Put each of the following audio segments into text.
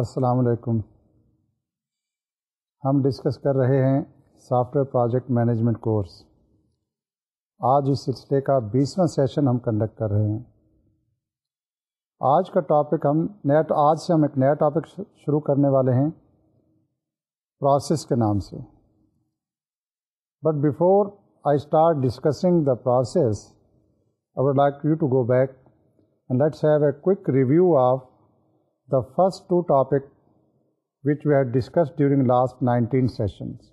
السلام علیکم ہم ڈسکس کر رہے ہیں software project management course آج اس سلسلے کا بیسواں سیشن ہم کنڈکٹ کر رہے ہیں آج کا ٹاپک ہم نیا آج سے ہم ایک نیا ٹاپک شروع کرنے والے ہیں پروسیس کے نام سے but before I start discussing the process I would like you to go back and let's have a quick review of the first two topic which we had discussed during last nineteen sessions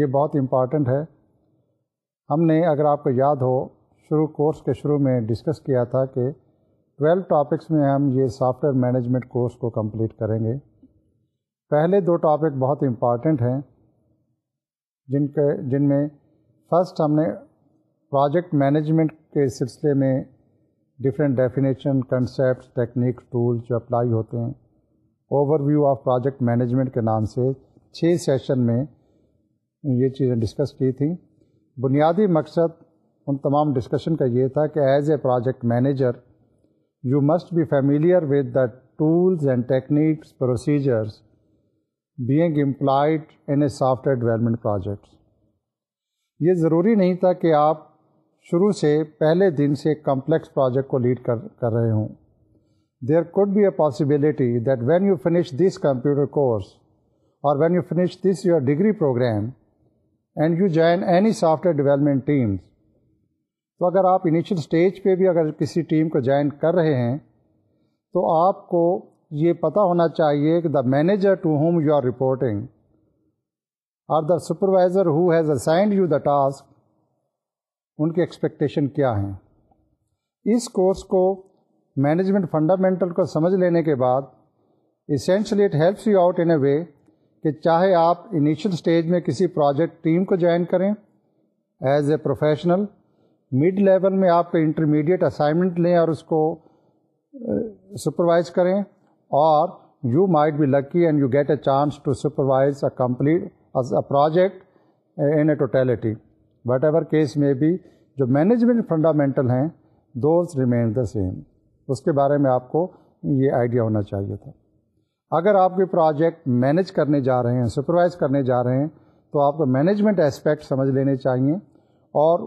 یہ بہت important ہے ہم نے اگر آپ کو یاد ہو شروع کورس کے شروع میں ڈسکس کیا تھا کہ ٹویلو ٹاپکس میں ہم یہ سافٹ ویئر مینجمنٹ کورس کو کمپلیٹ کریں گے پہلے دو ٹاپک بہت امپارٹنٹ ہیں جن کے جن میں فسٹ ہم نے پروجیکٹ مینجمنٹ کے سلسلے میں different definition concept techniques tools جو اپلائی ہوتے ہیں overview of project management کے نام سے چھ سیشن میں یہ چیزیں ڈسکس کی تھیں بنیادی مقصد ان تمام ڈسکشن کا یہ تھا کہ as a project manager you must be familiar with the tools and techniques procedures being employed in a software development projects یہ ضروری نہیں تھا کہ آپ شروع سے پہلے دن سے کمپلیکس پروجیکٹ کو لیڈ کر کر رہے ہوں there could be a possibility that when you finish this computer course اور when you finish this your degree program and you join any software development teams تو اگر آپ انیشیل اسٹیج پہ بھی اگر کسی ٹیم کو جوائن کر رہے ہیں تو آپ کو یہ پتہ ہونا چاہیے کہ the manager to whom you are reporting اور the supervisor who has assigned you the task ان کے ایکسپیکٹیشن کیا ہیں اس کورس کو مینجمنٹ فنڈامنٹل کو سمجھ لینے کے بعد essentially it helps you out in a way کہ چاہے آپ انیشیل اسٹیج میں کسی پروجیکٹ ٹیم کو جوائن کریں as a professional mid level میں آپ کو انٹرمیڈیٹ اسائنمنٹ لیں اور اس کو سپروائز uh, کریں اور you might be lucky and you get a chance to supervise a complete a project in a totality whatever case میں بھی جو مینجمنٹ فنڈامنٹل ہیں دوز ریمین دا سیم اس کے بارے میں آپ کو یہ آئیڈیا ہونا چاہیے تھا اگر آپ کوئی پروجیکٹ مینج کرنے جا رہے ہیں سپروائز کرنے جا رہے ہیں تو آپ کو مینجمنٹ اسپیکٹ سمجھ لینے چاہیے اور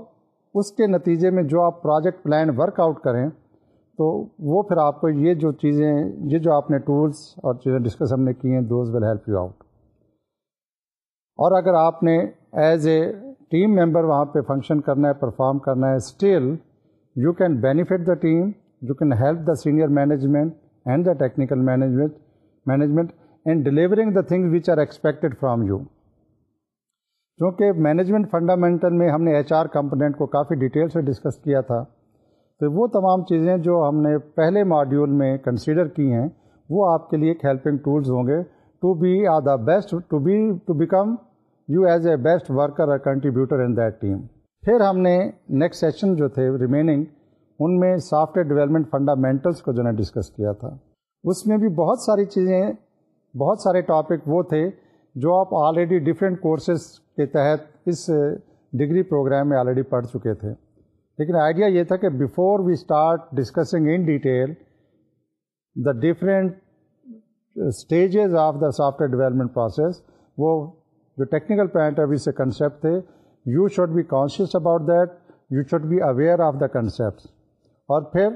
اس کے نتیجے میں جو آپ پروجیکٹ پلان ورک آؤٹ کریں تو وہ پھر آپ کو یہ جو چیزیں یہ جو آپ نے ٹولس اور چیزیں ڈسکس ہم نے کی ہیں those will help you out اور اگر آپ نے ایز اے ٹیم ممبر وہاں پہ فنکشن کرنا ہے پرفارم کرنا ہے still you can benefit the team you can help the senior management and the technical management management and delivering the things which are expected from you چونکہ management fundamental میں ہم نے ایچ آر کمپوننٹ کو کافی detail سے discuss کیا تھا تو وہ تمام چیزیں جو ہم نے پہلے ماڈیول میں کنسیڈر کی ہیں وہ آپ کے لیے ایک ہیلپنگ ٹولز ہوں گے to be are the best to to be become you as a best worker اور کنٹریبیوٹر ان دیٹ ٹیم پھر ہم نے نیکسٹ سیشن جو تھے ریمیننگ ان میں سافٹ ویئر ڈیولپمنٹ فنڈامنٹلس کو جو ہے ڈسکس کیا تھا اس میں بھی بہت ساری چیزیں بہت سارے ٹاپک وہ تھے جو آپ آلریڈی ڈفرینٹ کورسز کے تحت اس ڈگری پروگرام میں آلریڈی پڑھ چکے تھے لیکن آئیڈیا یہ تھا کہ before we start discussing in detail the different stages of the software development process وہ جو ٹیکنیکل پوائنٹ آف ویو سے کنسیپٹ تھے you should be conscious about that you should be aware of the concept اور پھر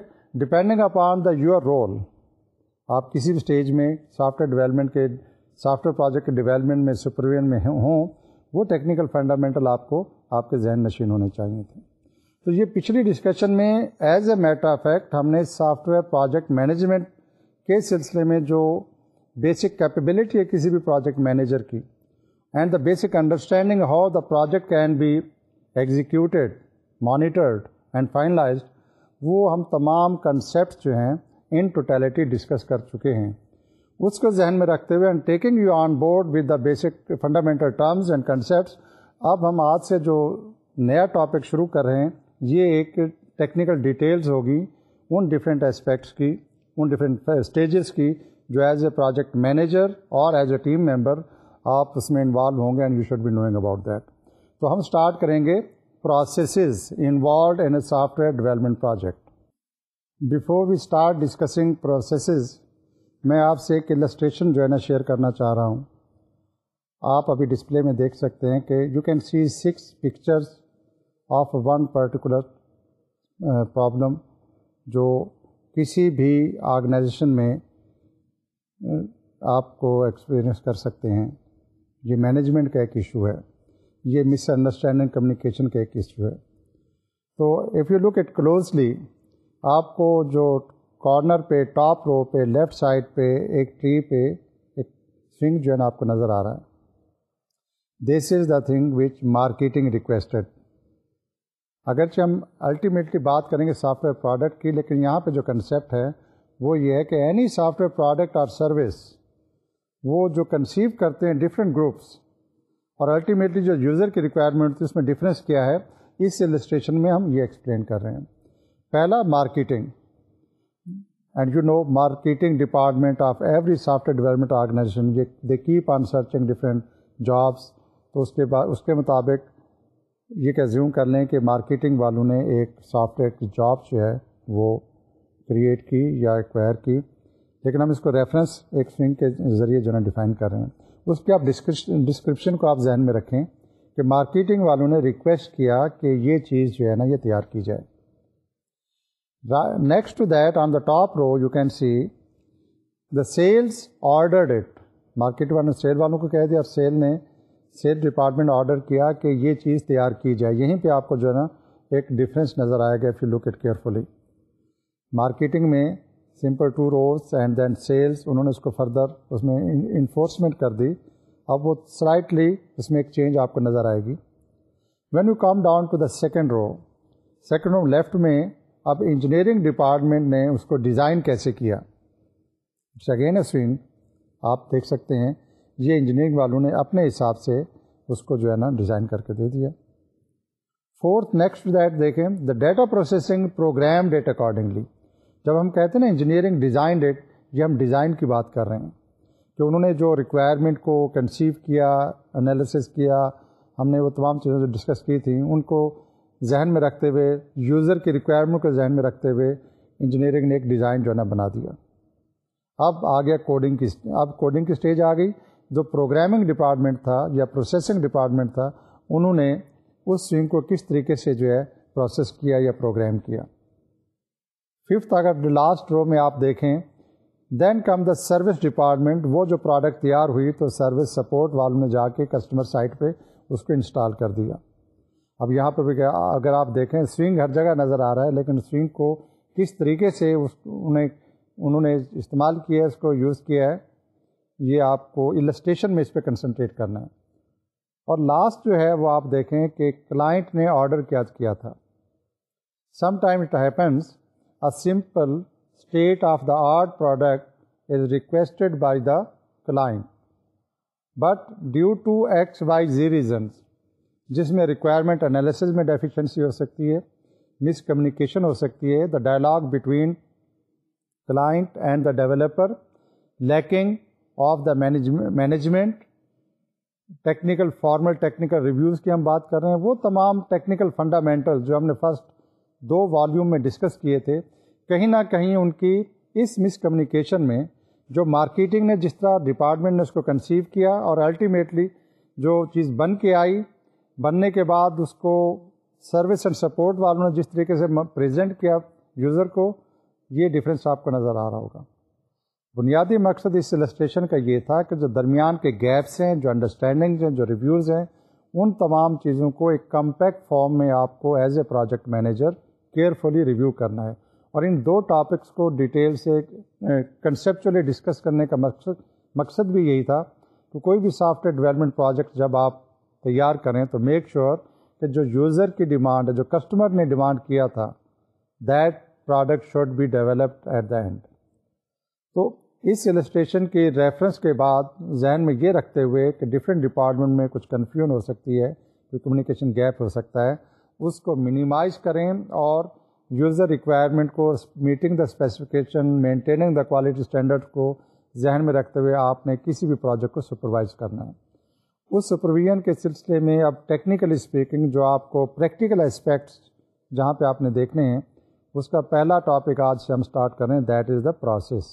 depending upon the your role آپ کسی بھی stage میں سافٹ ویئر ڈیولپمنٹ کے سافٹ ویئر پروجیکٹ کے ڈیولپمنٹ میں سپرویژن میں ہوں وہ ٹیکنیکل فنڈامنٹل آپ کو آپ کے ذہن نشین ہونے چاہیے تھے تو یہ پچھلی ڈسکشن میں ایز اے میٹر افیکٹ ہم نے سافٹ ویئر پروجیکٹ مینجمنٹ کے سلسلے میں جو بیسک کیپیبلٹی ہے کسی بھی پروجیکٹ مینیجر کی and the basic understanding how the project can be executed monitored and finalised وہ ہم تمام کنسیپٹ جو ہیں ان ٹوٹیلیٹی ڈسکس کر چکے ہیں اس کو ذہن میں رکھتے ہوئے and taking you on board with the basic fundamental terms and concepts اب ہم آج سے جو نیا ٹاپک شروع کر رہے ہیں یہ ایک ٹیکنیکل ڈیٹیلز ہوگی ان ڈفرینٹ اسپیکٹس کی ان ڈفرینٹ اسٹیجز کی جو ایز اے پروجیکٹ مینیجر اور ایز اے ٹیم ممبر آپ اس میں انوالو ہوں گے and you should be knowing about that تو ہم اسٹارٹ کریں گے processes involved in a software development project before we start discussing processes میں آپ سے ایک السٹریشن جو ہے نا شیئر کرنا چاہ رہا ہوں آپ ابھی ڈسپلے میں دیکھ سکتے ہیں کہ you can see six pictures of one particular problem جو کسی بھی آرگنائزیشن میں uh, آپ کو ایکسپیرئنس کر سکتے ہیں یہ مینجمنٹ کا ایک ایشو ہے یہ مس انڈرسٹینڈنگ کمیونیکیشن کا ایک ایشو ہے تو if you look it closely آپ کو جو کارنر پہ ٹاپ رو پہ لیفٹ سائڈ پہ ایک ٹری پہ ایک جو ہے نا آپ کو نظر آ رہا ہے this is the thing which marketing requested اگرچہ ہم الٹیمیٹلی بات کریں گے سافٹ ویئر پروڈکٹ کی لیکن یہاں پہ جو کنسیپٹ ہے وہ یہ ہے کہ اینی سافٹ ویئر پروڈکٹ اور سروس وہ جو کنسیو کرتے ہیں ڈفرینٹ گروپس اور الٹیمیٹلی جو یوزر کی ریکوائرمنٹ تھی اس میں ڈفرینس کیا ہے اس السٹریشن میں ہم یہ ایکسپلین کر رہے ہیں پہلا marketing and you know marketing department of every software development organization they keep on searching different jobs تو اس کے بعد اس کے مطابق یہ کنزیوم کر لیں کہ مارکیٹنگ والوں نے ایک سافٹ ویئر کی جاب جو ہے وہ کریٹ کی یا ایکوائر کی لیکن ہم اس کو ریفرنس ایک فنگ کے ذریعے جو ہے ڈیفائن کر رہے ہیں اس کے آپ ڈسکرپشن کو آپ ذہن میں رکھیں کہ مارکیٹنگ والوں نے ریکویسٹ کیا کہ یہ چیز جو ہے نا یہ تیار کی جائے next to that on the top row you can see the sales ordered it market والوں نے سیل والوں کو کہہ دیا اور سیل نے سیل ڈپارٹمنٹ آرڈر کیا کہ یہ چیز تیار کی جائے یہیں پہ آپ کو جو ہے نا ایک ڈفرینس نظر آئے گا if you look it carefully marketing میں simple two rows and then sales انہوں نے اس کو فردر اس میں انفورسمنٹ کر دی اب وہ سلائٹلی اس میں ایک چینج آپ کو نظر آئے گی when you come down to the second row second row left میں اب انجینئرنگ ڈپارٹمنٹ نے اس کو ڈیزائن کیسے کیا اے سوئنگ آپ دیکھ سکتے ہیں یہ انجینئرنگ والوں نے اپنے حساب سے اس کو جو ہے نا ڈیزائن کر کے دے دیا فورتھ نیکسٹ دیٹ دیکھیں the data processing program date accordingly جب ہم کہتے ہیں نا انجینئرنگ ڈیزائنڈ ڈیٹ یہ ہم ڈیزائن کی بات کر رہے ہیں کہ انہوں نے جو ریکوائرمنٹ کو کنسیو کیا انالیسس کیا ہم نے وہ تمام چیزیں جو ڈسکس کی تھیں ان کو ذہن میں رکھتے ہوئے یوزر کی ریکوائرمنٹ کو ذہن میں رکھتے ہوئے انجینئرنگ نے ایک ڈیزائن جو ہے نا بنا دیا اب آ گیا کوڈنگ کی اب کوڈنگ کی اسٹیج آ گئی جو پروگرامنگ ڈپارٹمنٹ تھا یا پروسیسنگ ڈپارٹمنٹ تھا انہوں نے اس سوئنگ کو کس طریقے سے جو ہے پروسیس کیا یا پروگرام کیا ففتھ اگر لاسٹ رو میں آپ دیکھیں then come the service department وہ جو پروڈکٹ تیار ہوئی تو سروس سپورٹ والوں نے جا کے کسٹمر سائٹ پہ اس کو انسٹال کر دیا اب یہاں پہ بھی اگر آپ دیکھیں سوئنگ ہر جگہ نظر آ رہا ہے لیکن سوئنگ کو کس طریقے سے اس انہیں انہوں نے استعمال کیا ہے اس کو یوز کیا ہے یہ آپ کو السٹیشن میں اس پہ کنسنٹریٹ کرنا ہے اور لاسٹ جو ہے وہ آپ دیکھیں کہ کلائنٹ نے آڈر کیا تھا some time it happens a simple state of the art product is requested by the client but due to X Y Z reasons جس میں ریکوائرمنٹ انالیسز میں ڈیفیشنسی ہو سکتی ہے مس کمیونیکیشن ہو سکتی ہے the dialogue between client and the developer lacking of the management technical formal technical reviews کی ہم بات کر رہے ہیں وہ تمام ٹیکنیکل فنڈامنٹل جو ہم نے فرسٹ دو والیوم میں ڈسکس کیے تھے کہیں نہ کہیں ان کی اس مس کمیونیکیشن میں جو مارکیٹنگ نے جس طرح ڈپارٹمنٹ نے اس کو کنسیو کیا اور الٹیمیٹلی جو چیز بن کے آئی بننے کے بعد اس کو سروس اینڈ سپورٹ والوں نے جس طریقے سے پریزنٹ کیا یوزر کو یہ ڈفرینس آپ کو نظر آ رہا ہوگا بنیادی مقصد اس السٹریشن کا یہ تھا کہ جو درمیان کے گیپس ہیں جو انڈرسٹینڈنگز ہیں جو ریویوز ہیں ان تمام چیزوں کو ایک کمپیکٹ فارم میں آپ کو as a project manager carefully review کرنا ہے اور ان دو ٹاپکس کو ڈیٹیل سے کنسیپچولی ڈسکس کرنے کا مقصد مقصد بھی یہی تھا کہ کوئی بھی سافٹ ویئر ڈیولپمنٹ پروجیکٹ جب آپ تیار کریں تو میک شیور sure کہ جو یوزر کی ڈیمانڈ ہے جو کسٹمر نے ڈیمانڈ کیا تھا that product should be developed at the end تو اس السٹریشن کے ریفرنس کے بعد ذہن میں یہ رکھتے ہوئے کہ ڈفرینٹ ڈپارٹمنٹ میں کچھ کنفیوژن ہو سکتی ہے کوئی کمیونیکیشن گیپ ہو سکتا ہے اس کو منیمائز کریں اور یوزر ریکوائرمنٹ کو meeting the specification maintaining the quality standard کو ذہن میں رکھتے ہوئے آپ نے کسی بھی پروجیکٹ کو سپروائز کرنا ہے اس سپرویژن کے سلسلے میں اب ٹیکنیکل اسپیکنگ جو آپ کو پریکٹیکل اسپیکٹس جہاں پہ آپ نے دیکھنے ہیں اس کا پہلا ٹاپک آج سے ہم اسٹارٹ کریں دیٹ از دا پروسیس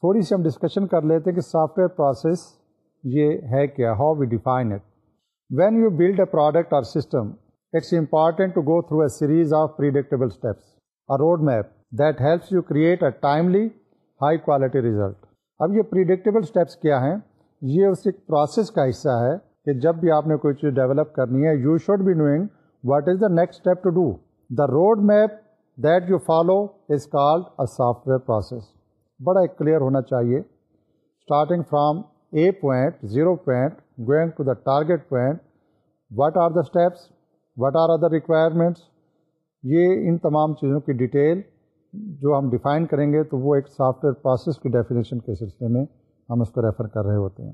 تھوڑی سی ہم ڈسکشن کر لیتے ہیں کہ سافٹ ویئر پروسیس یہ ہے کیا how we define it when you build a product اور system it's important to go through a series of table timely high quality result اب یہ پریڈکٹیبل اسٹیپس کیا ہیں یہ اس ایک پروسیس کا حصہ ہے کہ جب بھی آپ نے کوئی چیز ڈیولپ کرنی ہے you should be knowing what is the next step to do the road map that you follow is called a software process بڑا کلیئر ہونا چاہیے starting from a point zero point going to the target point what are the steps what are other requirements یہ ان تمام چیزوں کی detail جو ہم ڈیفائن کریں گے تو وہ ایک سافٹ ویئر پروسیس کی ڈیفینیشن کے سلسلے میں ہم اس کو ریفر کر رہے ہوتے ہیں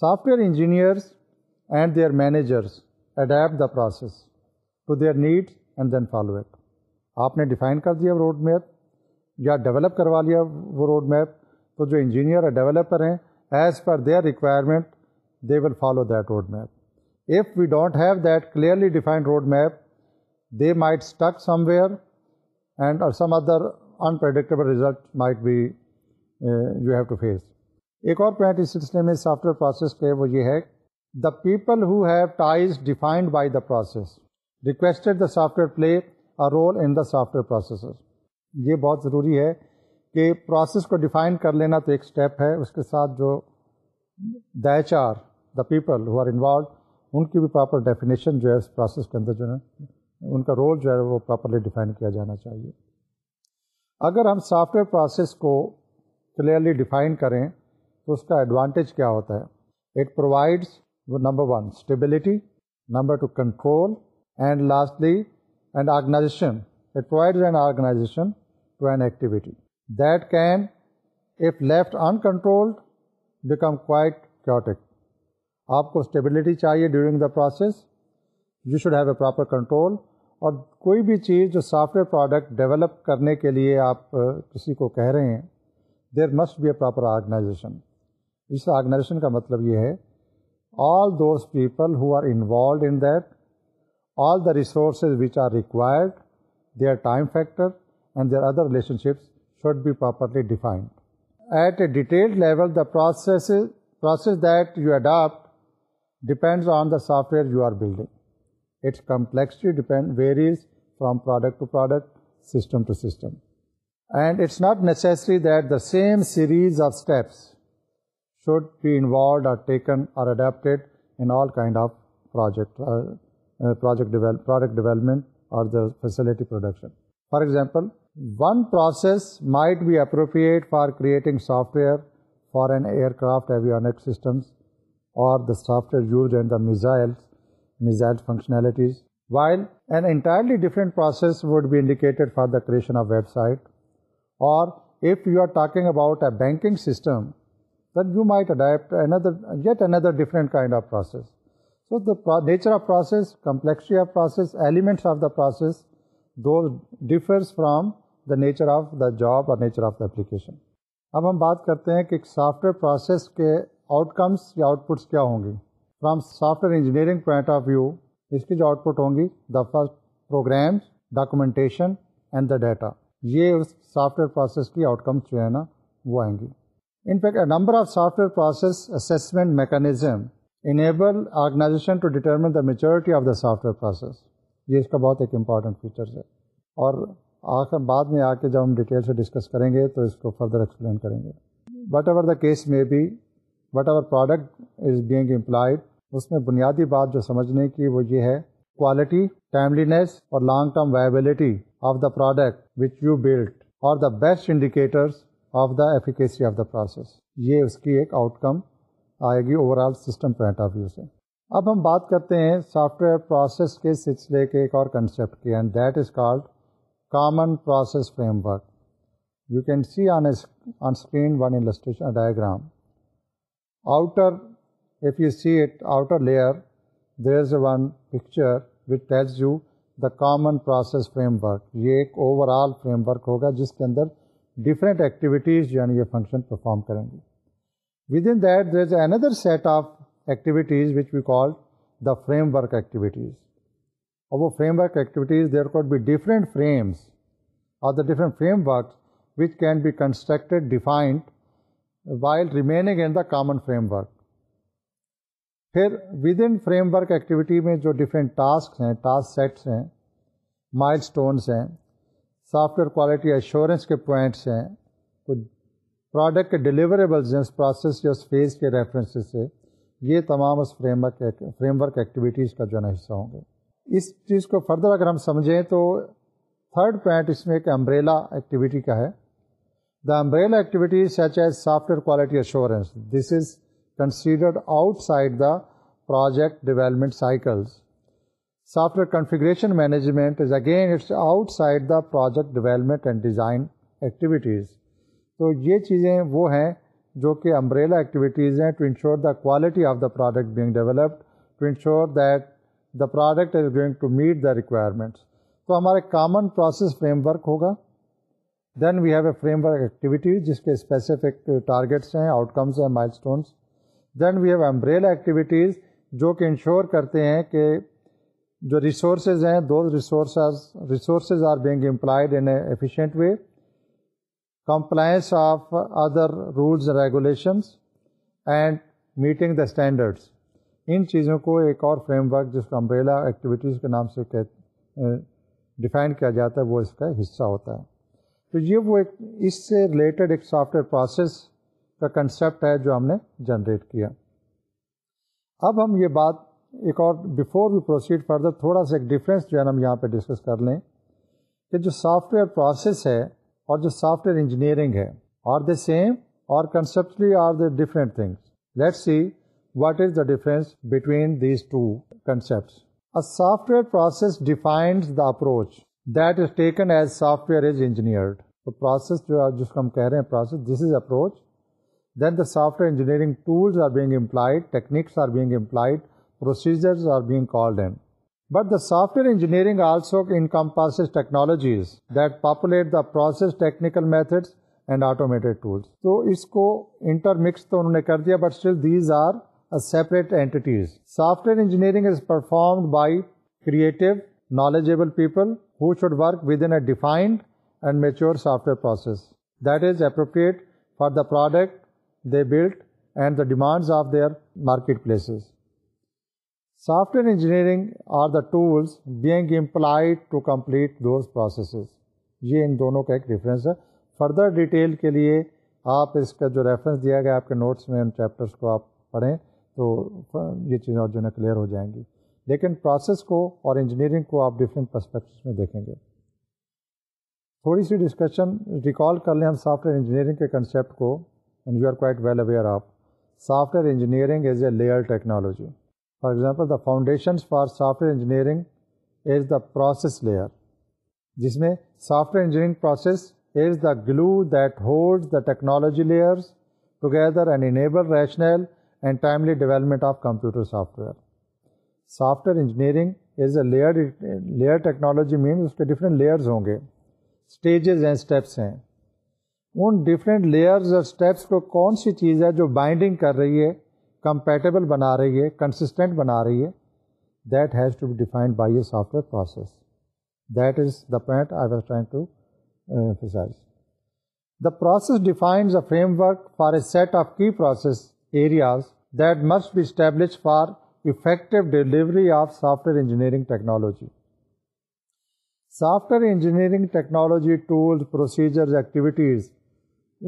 software engineers and their managers adapt the process to their needs and then follow it آپ نے ڈیفائن کر دیا روڈ میپ یا ڈیولپ کروا لیا وہ روڈ میپ تو جو انجینئر اور ڈیولپر ہیں as per their requirement they will follow that road map if we don't have that clearly defined roadmap, they might stuck somewhere and or some other unpredictable result might be result might be you have to face ایک اور point اس سلسلے میں software process پہ وہ یہ ہے the people who have ties defined by the process requested the software play a role in the software processes یہ بہت ضروری ہے کہ پروسیس کو ڈیفائن کر لینا تو ایک اسٹیپ ہے اس کے ساتھ جو the H R the people who are involved ان کی بھی پراپر ڈیفینیشن جو ہے اس پروسیس کے اندر جو ہے ان کا رول جو ہے وہ پراپرلی ڈیفائن کیا جانا چاہیے اگر ہم سافٹ ویئر پروسیس کو کلیئرلی ڈیفائن کریں تو اس کا ایڈوانٹیج کیا ہوتا ہے اٹ پرووائڈس وہ number one stability number two control and lastly and organization it provides and organization to an activity that can if left in control become quite chaotic آپ کو اسٹیبلٹی چاہیے during the process you should have a proper control اور کوئی بھی چیز جو software product develop کرنے کے لیے آپ کسی کو کہہ رہے ہیں there must be a proper organization us organization کا مطلب یہ ہے all those people who are involved in that all the resources which are required they are time factor and their other relationships should be properly defined at a detailed level the process process that you adapt depends on the software you are building. Its complexity varies from product to product, system to system. And it's not necessary that the same series of steps should be involved or taken or adapted in all kind of uh, uh, product development or the facility production. For example, one process might be appropriate for creating software for an aircraft avionics systems اور the software use and the missile missile functionalities while an entirely different process would be indicated for the creation of web site اور if you are talking about a banking system then you might adapt another get another different kind of processes so nature of process complexity of process elements of the process do from the nature of the job اور nature of the application اب ہم بات کرتے ہیں کہ software process کے outcomes یا outputs کیا ہوں گی from software engineering point of view اس کی جو آؤٹ پٹ ہوں گی the first programs documentation and the data یہ اس سافٹ ویئر پروسیس کی آؤٹ کمس جو ہے نا وہ آئیں گی in fact a number of software process assessment mechanism enable organization to determine the maturity of the ware process یہ اس کا بہت ایک امپارٹنٹ فیچرز ہے اور آخر بعد میں آ کے جب ہم ڈیٹیل سے ڈسکس کریں گے تو اس کو فردر ایکسپلین کریں گے whatever the case may be whatever product is being employed اس میں بنیادی بات جو سمجھنے کی وہ یہ ہے کوالٹی ٹائملینیس اور long term viability of the product which you build are the best indicators of the efficacy of the process یہ اس کی ایک آؤٹ کم آئے گی overall system point of view سے اب ہم بات کرتے ہیں سافٹ ویئر پروسیس کے سلسلے کے ایک اور کنسیپٹ کے and that is called common process framework you can see on on screen one diagram outer of you see it outer layer there is a one picture was you the common process framework یہ ایک overall framework ہوگا جس کے اندر different activities یعنی یہ function perform کریں گے within that there is a another set of activities which we call the framework activities اور وہ framework activities there could be different frames اور the different framework which can be constructed defined while remaining in the common framework پھر within framework activity میں جو different task ہیں task sets ہیں milestones ہیں software quality assurance کے points ہیں کچھ پروڈکٹ کے ڈیلیوریبلز ہیں اس پروسیس یا اس فیز کے ریفرنسز سے یہ تمام اس framework framework activities کا جو ہے حصہ ہوں گے اس چیز کو فردر اگر ہم سمجھیں تو تھرڈ پوائنٹ اس میں ایک امبریلا ایکٹیویٹی کا ہے the umbrella activities such as software quality assurance this is considered outside the project development cycles software configuration management is against outside the project development and design activities تو یہ چیزیں وہ ہیں جو کہ امبریلا ایکٹیویٹیز ہیں to ensure the quality of the product being developed to ensure that the product is going to meet the requirements تو ہمارے کامن پروسیس فریم ورک ہوگا then we have a framework activity جس کے specific targets ہیں outcomes ہیں milestones then we have umbrella activities جو کہ ensure کرتے ہیں کہ جو ریسورسز ہیں resources resources are being employed in a efficient way compliance of other rules regulations and meeting the standards ان چیزوں کو ایک اور فریم ورک جس کو امبریلا ایکٹیویٹیز کے نام سے ڈیفائن کیا جاتا ہے وہ اس کا حصہ ہوتا ہے تو یہ وہ ایک اس سے ریلیٹڈ ایک سافٹ ویئر پروسیس کا کنسیپٹ ہے جو ہم نے جنریٹ کیا اب ہم یہ بات ایک اور بفور وی پروسیڈ فردر تھوڑا سا ایک ڈفرینس جو ہے نا ہم یہاں پہ ڈسکس کر لیں کہ جو سافٹ ویئر پروسیس ہے اور جو سافٹ ویئر انجینئرنگ ہے are the same or conceptually are they different things let see what is the difference between these two concepts a software process defines the approach that is taken as software is engineered تو پروسیس جو جس کو ہم کہہ رہے ہیں process this is approach then the software engineering tools are are are being being being employed employed techniques procedures called and but the software engineering also encompasses technologies that populate the process technical methods and automated tools تو اس کو inter mix تو انہوں نے کر دیا but still these are separate entities software engineering is performed by creative knowledgeable people who should work within a defined and software software process that is appropriate for the product they the and the their of their marketplaces software engineering are the tools being employed to complete those processes یہ ان دونوں کا ایک difference ہے further detail کے لیے آپ اس کا جو ریفرنس دیا گیا آپ کے نوٹس میں ان چیپٹرس کو آپ پڑھیں تو یہ چیزیں اور جو ہے نا کلیئر ہو جائیں گی لیکن پروسیس کو اور انجینئرنگ کو آپ ڈفرینٹ پرسپیکٹس میں دیکھیں گے تھوڑی سی ڈسکشن ریکال کر لیں ہم سافٹ ویئر انجینئرنگ کے کنسیپٹ کو and you are quite well aware آپ software engineering is a layer technology for example the foundations for software engineering is the process layer جس میں software engineering process is the glue that holds the technology layers together and enable rational and timely development of computer software software engineering is a layer layer technology means اس کے different layers ہوں گے stages ہیں steps ہیں ان different layers اور steps کو کون سی چیز ہے جو بائنڈنگ کر رہی ہے کمپیٹیبل بنا رہی ہے کنسسٹنٹ بنا رہی ہے that has to be defined by a software process that is the point I trying to the process defines a framework for a set of key process areas that must be establish for effective delivery of software engineering technology software engineering technology tools procedures activities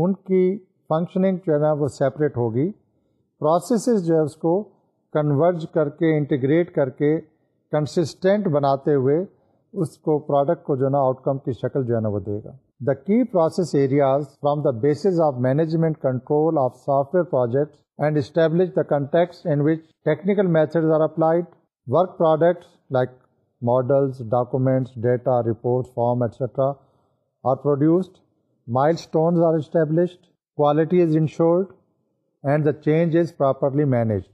ان کی functioning جو ہے نا وہ separate ہوگی processes جو ہے اس کو کنورج کر کے انٹیگریٹ کر کے کنسسٹینٹ بناتے ہوئے اس کو پروڈکٹ کو جو ہے نا آؤٹ کم کی شکل جو ہے نا وہ دے گا the key process areas from the basis of management control of software projects and establish the context in which technical methods are applied work products like model documents data report form etcetera are produced milestones are established quality is ensured and the change is properly managed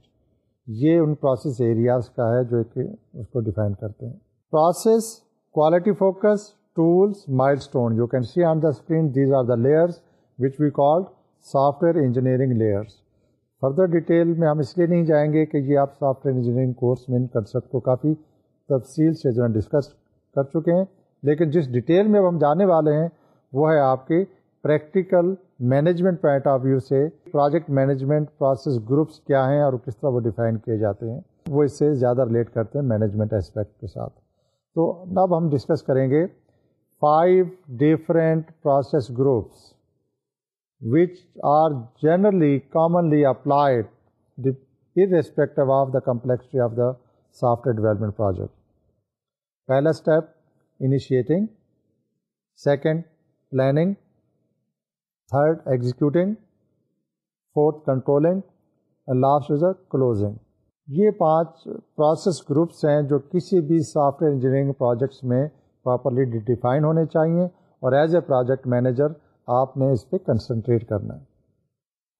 یہ ان process areas کا ہے جو کہ اس کو define کرتے ہیں process quality focus tools milestone you can see on the screen these are the layers which we called software engineering layers further detail میں ہم اس لیے نہیں جائیں گے کہ یہ آپ سافٹ ویئر انجینئرنگ کورس میں ان کر سکتے کو کافی تفصیل سے جو ہے ڈسکس کر چکے ہیں لیکن جس ڈیٹیل میں اب ہم جانے والے ہیں وہ ہے آپ کے practical management point of view سے پروجیکٹ مینجمنٹ پروسیس گروپس کیا ہیں اور کس طرح وہ ڈیفائن کیے جاتے ہیں وہ اس سے زیادہ ریلیٹ کرتے ہیں مینجمنٹ اسپیکٹ کے ساتھ تو اب ہم ڈسکس کریں گے five different process groups which are generally commonly applied in respect of the complexity of the software development project پہلا step initiating second planning third executing fourth controlling last is a closing یہ پانچ process groups ہیں جو کسی بھی software engineering projects میں properly define ہونے چاہئیں اور ایز اے پروجیکٹ مینیجر آپ نے اس پہ کنسنٹریٹ کرنا ہے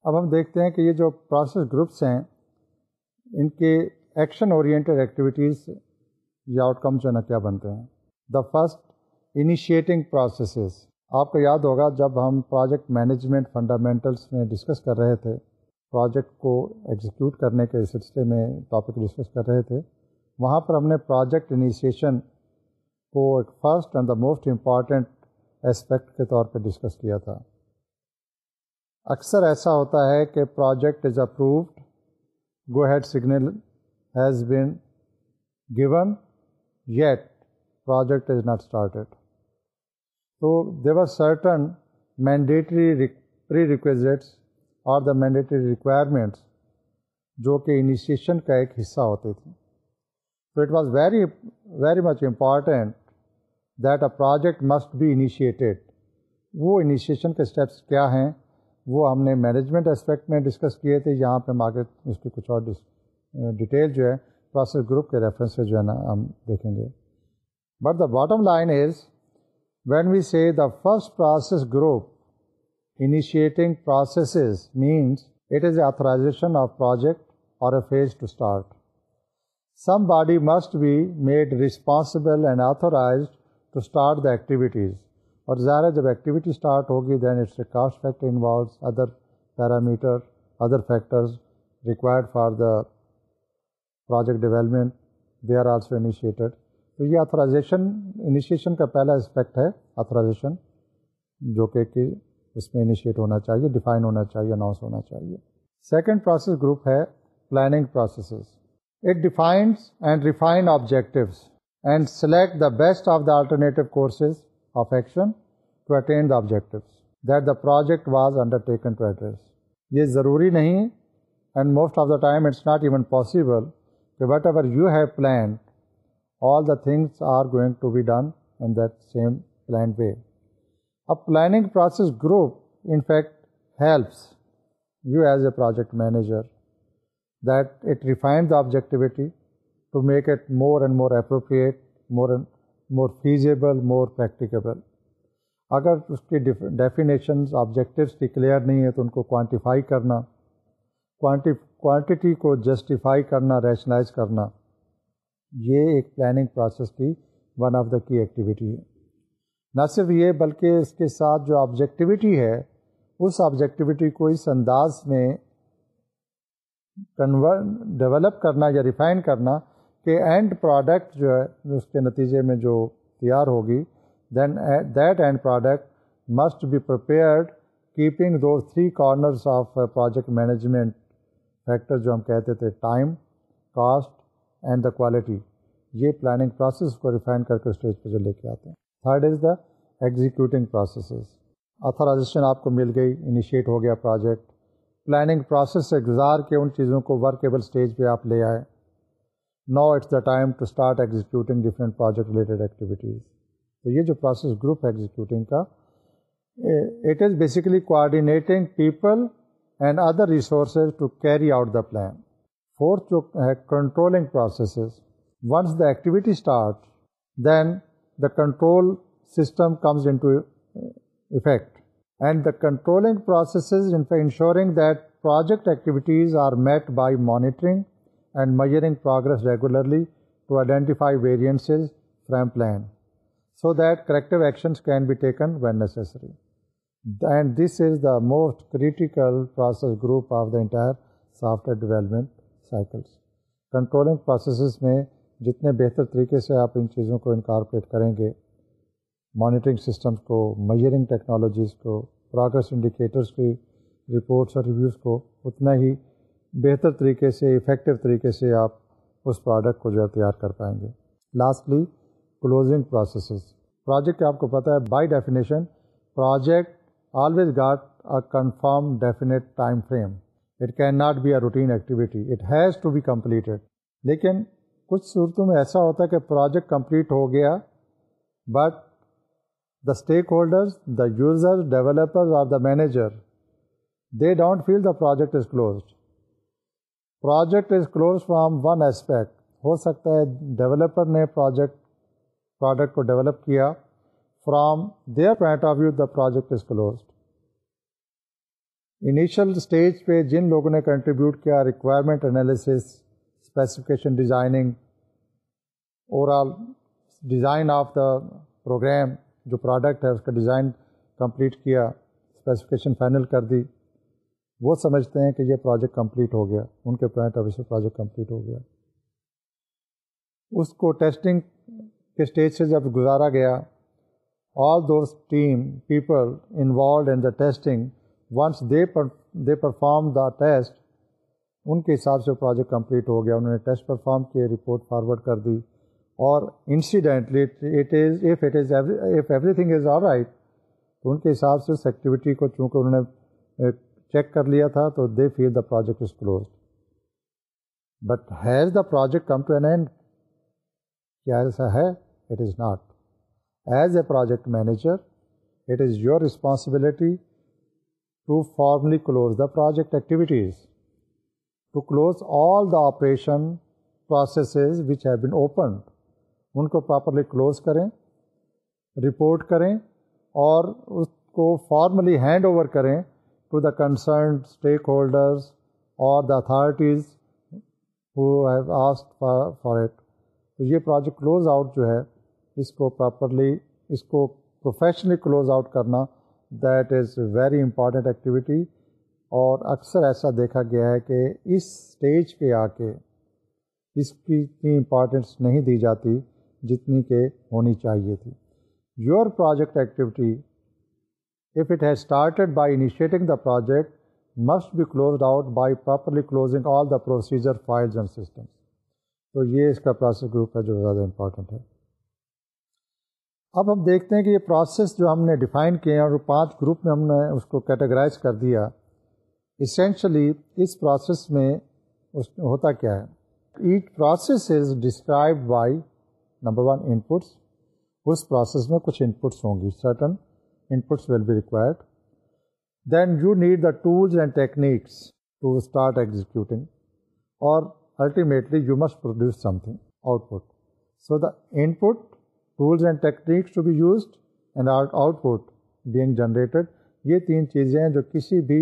اب ہم دیکھتے ہیں کہ یہ جو پروسیس گروپس ہیں ان کے ایکشن اورینٹیڈ ایکٹیویٹیز یا آؤٹ کم جو ہے نا کیا بنتے ہیں دا فسٹ انیشیٹنگ پروسیسز آپ کو یاد ہوگا جب ہم پروجیکٹ مینجمنٹ فنڈامنٹلس میں ڈسکس کر رہے تھے پروجیکٹ کو ایگزیکیوٹ کرنے کے سلسلے میں ٹاپک ڈسکس کر رہے تھے وہاں پر ہم نے پروجیکٹ انیشیشن کو ایک first and the most important aspect کے طور پہ ڈسکس کیا تھا اکثر ایسا ہوتا ہے کہ project is approved go ahead signal has been gone yet project is not started تو دیو آر سرٹن ریکویزٹس اور دا مینڈیٹری ریکوائرمنٹس جو کہ انیشیشن کا ایک حصہ ہوتی تھی تو it was very very much important that a project must be initiated وہ انیشیشن کے اسٹیپس کیا ہیں وہ ہم نے مینجمنٹ اسپیکٹ میں ڈسکس کیے تھے یہاں پہ مارکیٹ اس کی کچھ اور ڈیٹیل جو ہے پروسیس گروپ کے ریفرنس سے جو ہے نا ہم دیکھیں گے but the bottom line is when we see the first process group initiating processes means it is a authorization of project or a phase to start some must be made responsible and authorized to start the activities اور ظاہر ہے جب activity start ہوگی then it's a cost factor involves other parameter other factors required for the project development they are also initiated تو یہ authorization initiation کا پہلا aspect ہے آتھرائزیشن جو کہ کہ اس میں انیشیٹ ہونا چاہیے ڈیفائن ہونا چاہیے اناؤنس ہونا چاہیے سیکنڈ پروسیس گروپ ہے planning processes it defines and refined objectives and select the best of the alternative courses of action the objective that the project was undertaken یہ ضروری نہیں and most of the time it's not even possible کہ whatever you have plan all the things are going to be done in the same plan way planning process group in fact helps you as a project manager that it refines the objectivity to make it more and more appropriate more and more feasible more practicable اگر اس کی definitions objectives کی clear نہیں ہے تو ان کو quantify کرنا کوانٹی کوانٹٹی کو جسٹیفائی کرنا ریشنلائز کرنا یہ ایک پلاننگ پروسیس کی one of the key activity ہے نہ صرف یہ بلکہ اس کے ساتھ جو آبجیکٹیوٹی ہے اس آبجیکٹیوٹی کو اس انداز میں کنور ڈیولپ کرنا یا ریفائن کرنا کہ اینڈ پروڈکٹ جو ہے اس کے نتیجے میں جو تیار ہوگی then that end product must be prepared keeping those three corners of project management factor جو ہم کہتے تھے time cost and the quality یہ پلاننگ پروسیس کو ریفائن کر کے اسٹیج پہ جو لے کے آتے ہیں third is the executing processes authorization آپ کو مل گئی انیشیٹ ہو گیا پروجیکٹ پلاننگ پروسیس سے گزار کے ان چیزوں کو ورکیبل اسٹیج پہ آپ لے آئے now it's the time to start executing different project related activities تو یہ جو پروسیس گروپ ہے ایگزیکوٹنگ کا it is basically coordinating people and other resources to carry out the plan fourth جو ہے controlling processes once the activity start then the control system comes in to effect and the controlling processes ensuring that project activities are met by monitoring and measuring progress regularly to identify variances from plan so that corrective actions can be taken when necessary and this is the most critical process group of the entire software development cycles controlling processes میں جتنے بہتر طریقے سے آپ ان چیزوں کو incorporate کریں گے مانیٹرنگ سسٹمس کو میئرنگ ٹیکنالوجیز کو پروگریس انڈیکیٹرس کی رپورٹس اور ریویوز کو اتنا ہی بہتر طریقے سے افیکٹو طریقے سے آپ اس پروڈکٹ کو جو ہے تیار کر پائیں گے لاسٹلی کلوزنگ پروسیسز پروجیکٹ آپ کو پتہ ہے by definition project always got a confirm definite time frame it can not be a routine activity it has to be completed لیکن کچھ صورتوں میں ایسا ہوتا ہے کہ پروجیکٹ کمپلیٹ ہو گیا but the stakeholders the developers developer the manager they don't feel the project is closed project is close from one aspect ہو سکتا ہے ڈیولپر نے پروجیکٹ پروڈکٹ کو ڈیولپ کیا from their point of view the project is closed initial stage پہ جن لوگوں نے contribute کیا requirement analysis specification designing overall design of the program جو پروڈکٹ ہے اس کا ڈیزائن کمپلیٹ کیا اسپیسیفکیشن فائنل کر دی وہ سمجھتے ہیں کہ یہ پروجیکٹ کمپلیٹ ہو گیا ان کے پوائنٹ ویو پروجیکٹ کمپلیٹ ہو گیا اس کو ٹیسٹنگ کے اسٹیج سے جب گزارا گیا all those team people involved in the testing once they per they perform the test ان کے حساب سے پروجیکٹ کمپلیٹ ہو گیا انہوں نے ٹیسٹ پرفارم کیے رپورٹ فارورڈ کر دی اور it it is is is if everything all right تو ان کے حساب سے اس ایکٹیویٹی کو چونکہ انہوں نے چیک کر لیا تھا تو they feel the project is close but has the project come to an end کیا ایسا ہے it is not as a project manager it is your responsibility to formally close the project activities to close all the operation processes which have been open ان کو properly close کریں report کریں اور اس کو formally hand over کریں to the concerned stakeholders اور the authorities have for for, تو یہ پروجیکٹ کلوز آؤٹ جو ہے اس کو پراپرلی اس کو پروفیشنلی کلوز آؤٹ کرنا that is a very important activity اور اکثر ایسا دیکھا گیا ہے کہ اس اسٹیج پہ آ کے اس کی اتنی امپارٹینس نہیں دی جاتی جتنی کہ ہونی چاہیے تھی your project activity if it has started by initiating the project, must be closed out by properly closing all the procedure files and systems. تو یہ اس کا پروسیس گروپ ہے جو زیادہ امپورٹنٹ ہے اب ہم دیکھتے ہیں کہ یہ پروسیس جو ہم نے ڈیفائن کیے ہیں اور پانچ گروپ میں ہم نے اس کو کیٹیگرائز کر دیا اسینشلی اس پروسیس میں اس ہوتا کیا ہے at process is describe by number one inputs us process میں کچھ انپٹس ہوں گی certain inputs will be required. Then you need the tools and techniques to start executing or ultimately you must produce something, output. So the input, tools and techniques to be used and our output being generated یہ تین چیزیں ہیں جو کسی بھی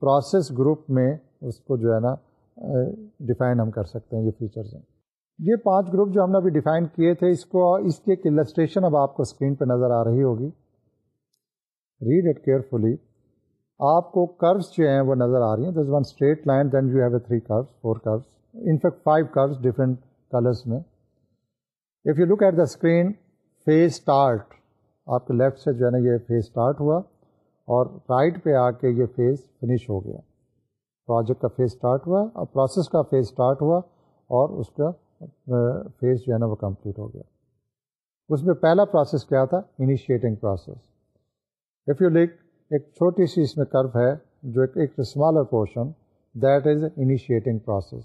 process group میں اس کو جو ہے نا ڈیفائن ہم کر سکتے ہیں یہ فیچرز ہیں یہ پانچ گروپ جو ہم نے ابھی ڈیفائن کیے تھے اس کو اس کی ایک السٹریشن اب آپ کو اسکرین پہ نظر آ رہی ہوگی ریڈ اٹ کیئرفلی آپ کو کروز جو ہیں وہ نظر آ رہی ہیں this one straight line then you have a three curves four curves in fact five curves different colours میں if you look at the screen phase start آپ کے لیفٹ سے جو ہے نا یہ فیس اسٹارٹ ہوا اور رائٹ پہ آ کے یہ فیز فنش ہو گیا پروجیکٹ کا فیز اسٹارٹ ہوا اور پروسیس کا فیز اسٹارٹ ہوا اور اس کا فیس uh, جو ہے نا وہ کمپلیٹ ہو گیا اس میں پہلا پروسیس کیا تھا initiating process if you look ایک چھوٹی سی اس میں کرو ہے جو ایک smaller portion that is initiating process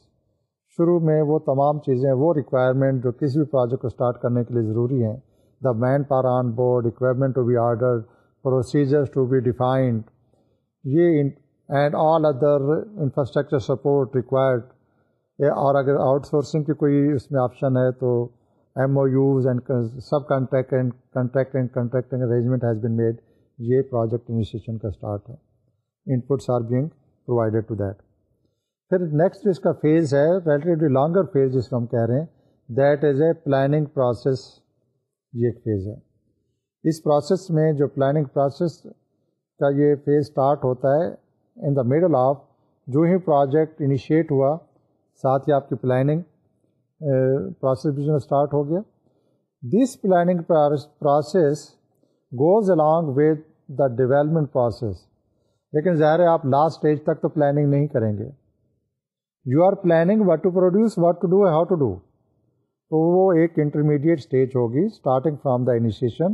شروع میں وہ تمام چیزیں وہ ریکوائرمنٹ جو کسی بھی پروجیکٹ کو اسٹارٹ کرنے کے لیے ضروری ہیں the main par on board requirement to be order procedures to be defined یہ and all other infrastructure support required اور اگر آؤٹ سورسنگ کی کوئی اس میں آپشن ہے تو M O Us and subcontract and contract and contracting arrangement has been made یہ پروجیکٹ انیشیشن کا اسٹارٹ ہے inputs are being provided to that پھر نیکسٹ اس کا فیز ہے ریلیٹیولی لانگر فیز جس کو ہم کہہ رہے ہیں that is a planning process یہ ایک فیز ہے اس پروسیس میں جو پلاننگ پروسیس کا یہ فیز اسٹارٹ ہوتا ہے ان دا مڈل آف جو ہی پروجیکٹ انیشیٹ ہوا ساتھ ہی آپ کی پلاننگ پروسیس بھی جو اسٹارٹ ہو گیا this planning process goes along with the development process لیکن ظاہر ہے آپ لاسٹ اسٹیج تک تو پلاننگ نہیں کریں گے you are planning what to produce what to do how to do تو وہ ایک انٹرمیڈیٹ اسٹیج ہوگی starting from the initiation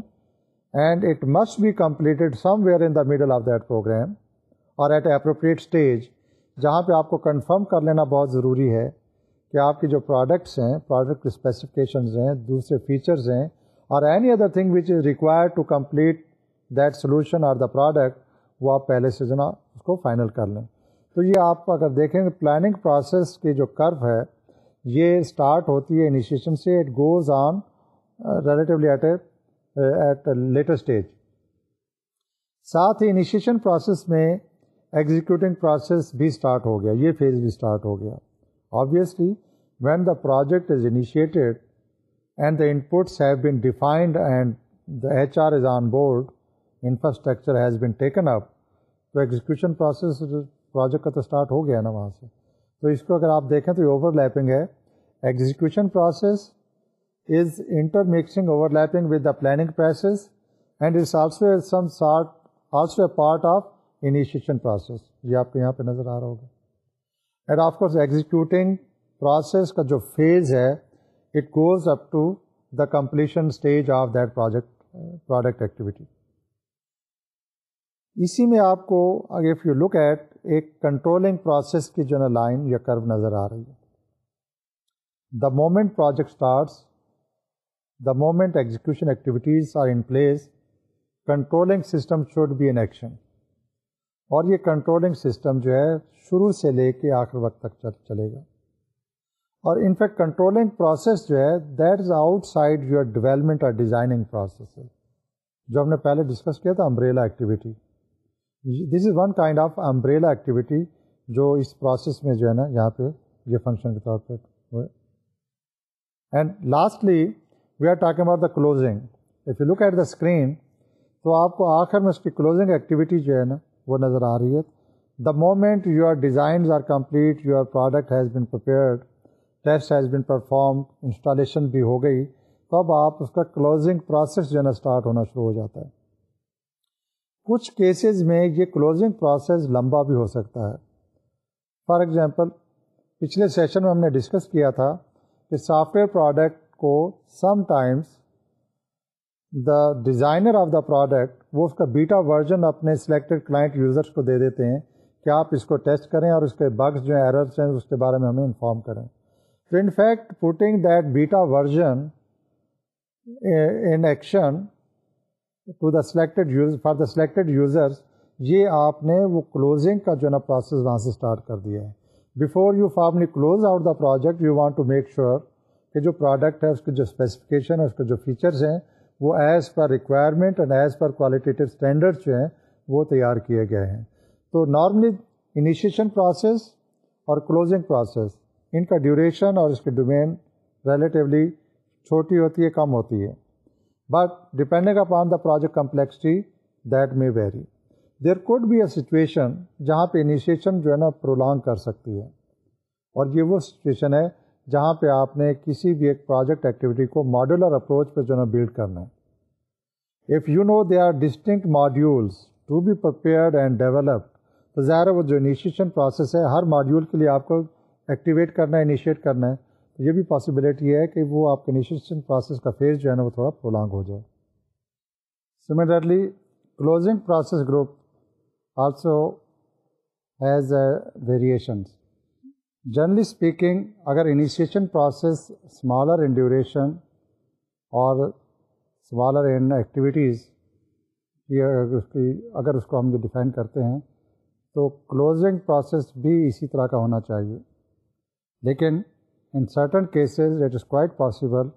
and it must be completed somewhere in the middle of that program اور at appropriate stage جہاں پہ آپ کو confirm کر لینا بہت ضروری ہے کہ آپ کی جو پروڈکٹس ہیں پروڈکٹ اسپیسیفکیشنز ہیں دوسرے فیچرز ہیں اور any other thing which is require to complete that solution or the product وہ آپ پہلے سے جو نا اس کو فائنل کر لیں تو یہ آپ اگر دیکھیں پلاننگ پروسیس کی جو کرو ہے یہ اسٹارٹ ہوتی ہے انیشیشن سے it goes on relatively at at later stage ساتھ ہی انیشیشن پروسیس میں ایگزیکیوٹنگ پروسیس بھی اسٹارٹ ہو گیا یہ فیز بھی اسٹارٹ ہو گیا obviously when the project is initiated and the inputs have been defined and the H R is on board infrastructure has been taken up تو execution process project کا تو اسٹارٹ ہو گیا نا وہاں سے تو اس کو اگر آپ دیکھیں تو یہ اوور لیپنگ ہے execution process is intermixing overlapping with the planning process and it's also some sort also a part of initiation process یہ آپ کو یہاں پہ نظر آ رہا ہوگا and of course executing process کا جو فیز ہے it goes up to the completion stage of that project product activity اسی میں آپ کو اف یو لک ایٹ ایک کنٹرولنگ پروسیس کی جو ہے نا لائن یا کرو نظر آ رہی ہے the moment project starts the moment execution activities are in place controlling system should be in action اور یہ کنٹرولنگ سسٹم جو ہے شروع سے لے کے آخر وقت تک چلے گا اور انفیکٹ کنٹرولنگ پروسیس جو ہے that is outside your development اور ڈیزائننگ پروسیس جو ہم نے پہلے ڈسکس کیا تھا umbrella activity this is one kind of umbrella activity جو اس پروسیس میں جو ہے نا یہاں پہ یہ فنکشن کے طور پہ ہوئے and lastly we are talking about the closing if you look at the screen تو آپ کو آخر میں اس کی کلوزنگ ایکٹیویٹی جو ہے نا وہ نظر آ رہی ہے the moment your designs are complete your product has been prepared test has been perform installation بھی ہو گئی تو اب آپ اس کا کلوزنگ پروسیس جو ہے نا اسٹارٹ ہونا شروع ہو جاتا ہے کچھ کیسز میں یہ کلوزنگ پروسیس لمبا بھی ہو سکتا ہے فار ایگزامپل پچھلے سیشن میں ہم نے ڈسکس کیا تھا کہ سافٹ ویئر پروڈکٹ کو sometimes the designer of the product وہ اس کا بیٹا ورژن اپنے سلیکٹڈ کلائنٹ یوزرس کو دے دیتے ہیں کہ آپ اس کو ٹیسٹ کریں اور اس کے بگز جو ہیں ہیں اس کے بارے میں ہمیں انفارم کریں تو fact putting that beta version in action to the selected for the selected users یہ آپ نے وہ کلوزنگ کا جو ہے نا پروسیس وہاں سے اسٹارٹ کر دیا ہے before you formally close out the project you want to make sure کہ جو پروڈکٹ ہے اس کے جو اسپیسیفکیشن ہے اس کے جو فیچرز ہیں وہ as per requirement and as per qualitative standard جو ہیں وہ تیار کیے گئے ہیں تو نارملی انیشیشن پروسیس اور کلوزنگ پروسیس ان کا ڈیوریشن اور اس کی ڈومین ریلیٹیولی چھوٹی ہوتی ہے کم ہوتی ہے but depending upon the project complexity that may vary there could be a situation جہاں پہ انیشیشن جو ہے نا پرولانگ کر سکتی ہے اور یہ وہ سچویشن ہے جہاں پہ آپ نے کسی بھی ایک پروجیکٹ ایکٹیویٹی کو ماڈیولر اپروچ پہ جو ہے نا بلڈ کرنا ہے if you know they are distinct modules to be prepared and developed تو ظاہر ہے وہ جو انیشیشن پروسیس ہے ہر ماڈیول کے لیے آپ کو ایکٹیویٹ کرنا ہے انیشیٹ کرنا ہے یہ بھی پاسبلٹی ہے کہ وہ آپ کے نیشن پروسیس کا فیز جو ہے نا وہ تھوڑا پرولانگ ہو جائے similarly closing process group also has a variations generally speaking اگر initiation process smaller in duration اور اسمالر ان ایکٹیویٹیز کی اگر اس کو ہم جو ڈیفائن کرتے ہیں تو کلوزنگ پروسیس بھی اسی طرح کا ہونا چاہیے لیکن In certain cases, it is quite possible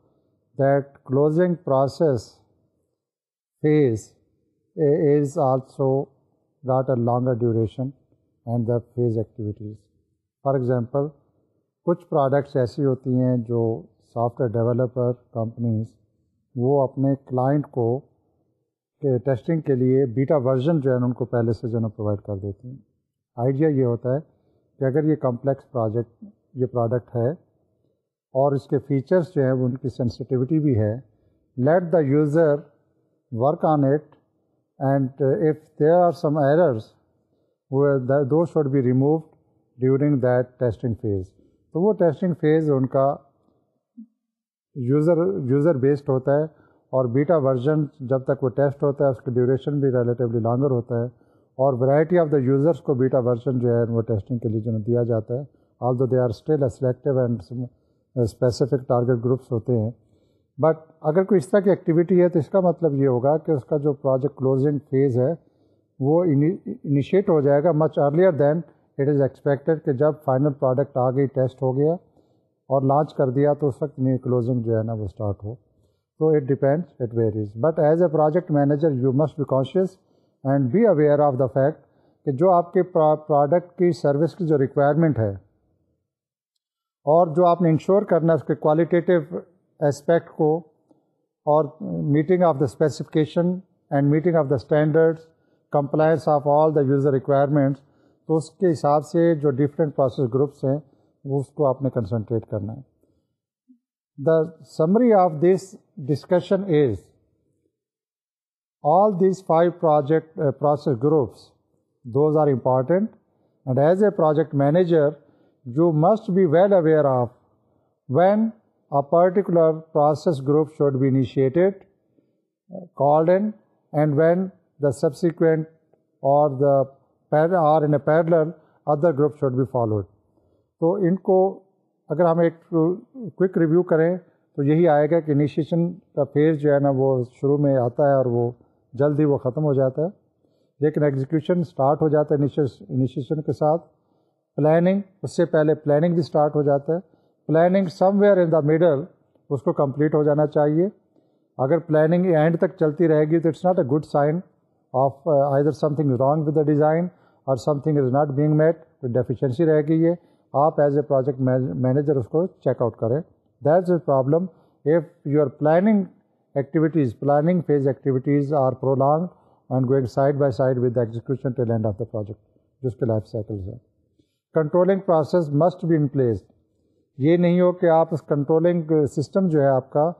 that closing process phase is also got a longer duration and the phase activities. For example, کچھ پروڈکٹس ایسی ہوتی ہیں جو سافٹ ویئر ڈیولپر کمپنیز وہ اپنے کلائنٹ کو کے ٹیسٹنگ کے لیے بیٹا ورژن جو ہے نا ان کو پہلے سے جو ہے نا پرووائڈ کر دیتی ہیں آئیڈیا یہ ہوتا ہے کہ اگر یہ کمپلیکس پروجیکٹ یہ پروڈکٹ ہے اور اس کے فیچرس جو ہیں ان کی سینسٹیوٹی بھی ہے let the user work on it and if there are some errors those should be removed during that testing phase تو وہ ٹیسٹنگ فیز ان کا یوزر یوزر بیسڈ ہوتا ہے اور بیٹا ورژن جب تک وہ ٹیسٹ ہوتا ہے اس کا ڈیوریشن بھی ریلیٹیولی لانگر ہوتا ہے اور ورائٹی آف دا یوزرس کو بیٹا ورژن جو ہے وہ ٹیسٹنگ کے لیے جو دیا جاتا ہے although they are still a selective and specific target groups ہوتے ہیں بٹ اگر کوئی اس طرح کی ایکٹیویٹی ہے تو اس کا مطلب یہ ہوگا کہ اس کا جو پروجیکٹ کلوزنگ فیز ہے وہ انیشیٹ ہو جائے گا much earlier than it is expected کہ جب فائنل پروڈکٹ آ گئی ٹیسٹ ہو گیا اور لانچ کر دیا تو اس وقت کلوزنگ جو ہے نا وہ اسٹارٹ ہو تو it depends it varies but as a project manager you must be conscious and be aware of the fact کہ جو آپ کے پروڈکٹ کی سروس کی جو ریکوائرمنٹ ہے اور جو آپ نے انشور کرنا ہے اس کے کوالٹیٹیو اسپیکٹ کو اور meeting of the specification and meeting of the standard compliance of all the user requirements تو اس کے حساب سے جو ڈفرینٹ پروسیس گروپس ہیں اس کو آپ نے کنسنٹریٹ کرنا ہے the summary of this discussion is all these five project process groups those are important and as a project manager you must be well aware of when a particular process group should be initiated called in and when the subsequent اور the are in a pair other group should be followed تو ان کو اگر ہم ایک quick review کریں تو یہی آئے گا کہ انیشیشن کا فیز جو ہے نا وہ شروع میں آتا ہے اور وہ جلد ہی وہ ختم ہو جاتا ہے لیکن ایگزیکیوشن اسٹارٹ ہو جاتا ہے انیشیشن کے ساتھ پلاننگ اس سے پہلے پلاننگ بھی اسٹارٹ ہو جاتا ہے planning somewhere in the middle اس کو کمپلیٹ ہو جانا چاہیے اگر پلاننگ اینڈ تک چلتی رہے گی تو it's not a good sign of I something wrong with the design اور something is not being met تو ڈیفیشینسی رہے گی یہ آپ ایز اے پروجیکٹ مینیجر اس کو چیک آؤٹ کریں that problem if you are planning activities planning phase activities are prolong and going side by side with execution of the project جس کے لائف سائیکلز ہیں controlling process must be place یہ نہیں ہو کہ آپ اس کنٹرولنگ سسٹم جو ہے آپ کا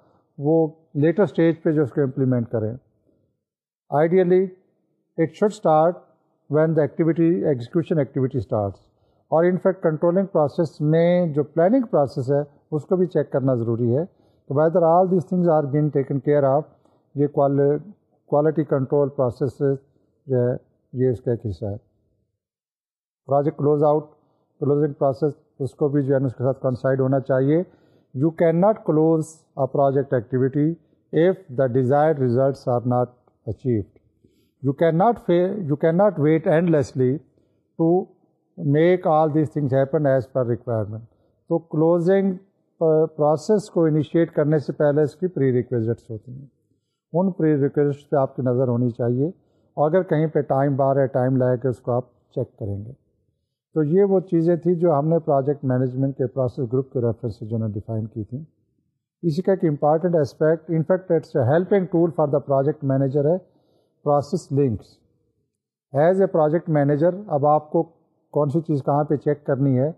وہ لیٹر اسٹیج پہ جو اس کو امپلیمنٹ کریں ideally it should start when the activity execution activity starts اور ان فیکٹ کنٹرولنگ پروسیس میں جو پلاننگ پروسیس ہے اس کو بھی چیک کرنا ضروری ہے تو whether all these things are been taken care of یہ کوالٹی کنٹرول پروسیس جو ہے یہ اس کا ایک حصہ ہے project close out closing process اس کو بھی جو ہے نا اس کے ساتھ کنسائڈ ہونا چاہیے you can not close a project activity if the desire results are not achieved you can not you can not wait endlessly to make all these things happen as per requirement تو closing process uh, کو initiate کرنے سے پہلے اس کی پری requisites ہوتی ہیں ان پری requisites پہ آپ کی نظر ہونی چاہیے اور اگر کہیں پہ ٹائم بار ہے ٹائم لائے کے اس کو آپ چیک کریں گے تو یہ وہ چیزیں تھیں جو ہم نے پروجیکٹ مینجمنٹ کے پروسیس گروپ کے ریفرنس سے جو ہے نا ڈیفائن کی تھیں اسی کا ایک important aspect in fact it's a helping tool for the project manager ہے process links as a project manager اب آپ کو کون سی چیز کہاں پہ چیک کرنی ہے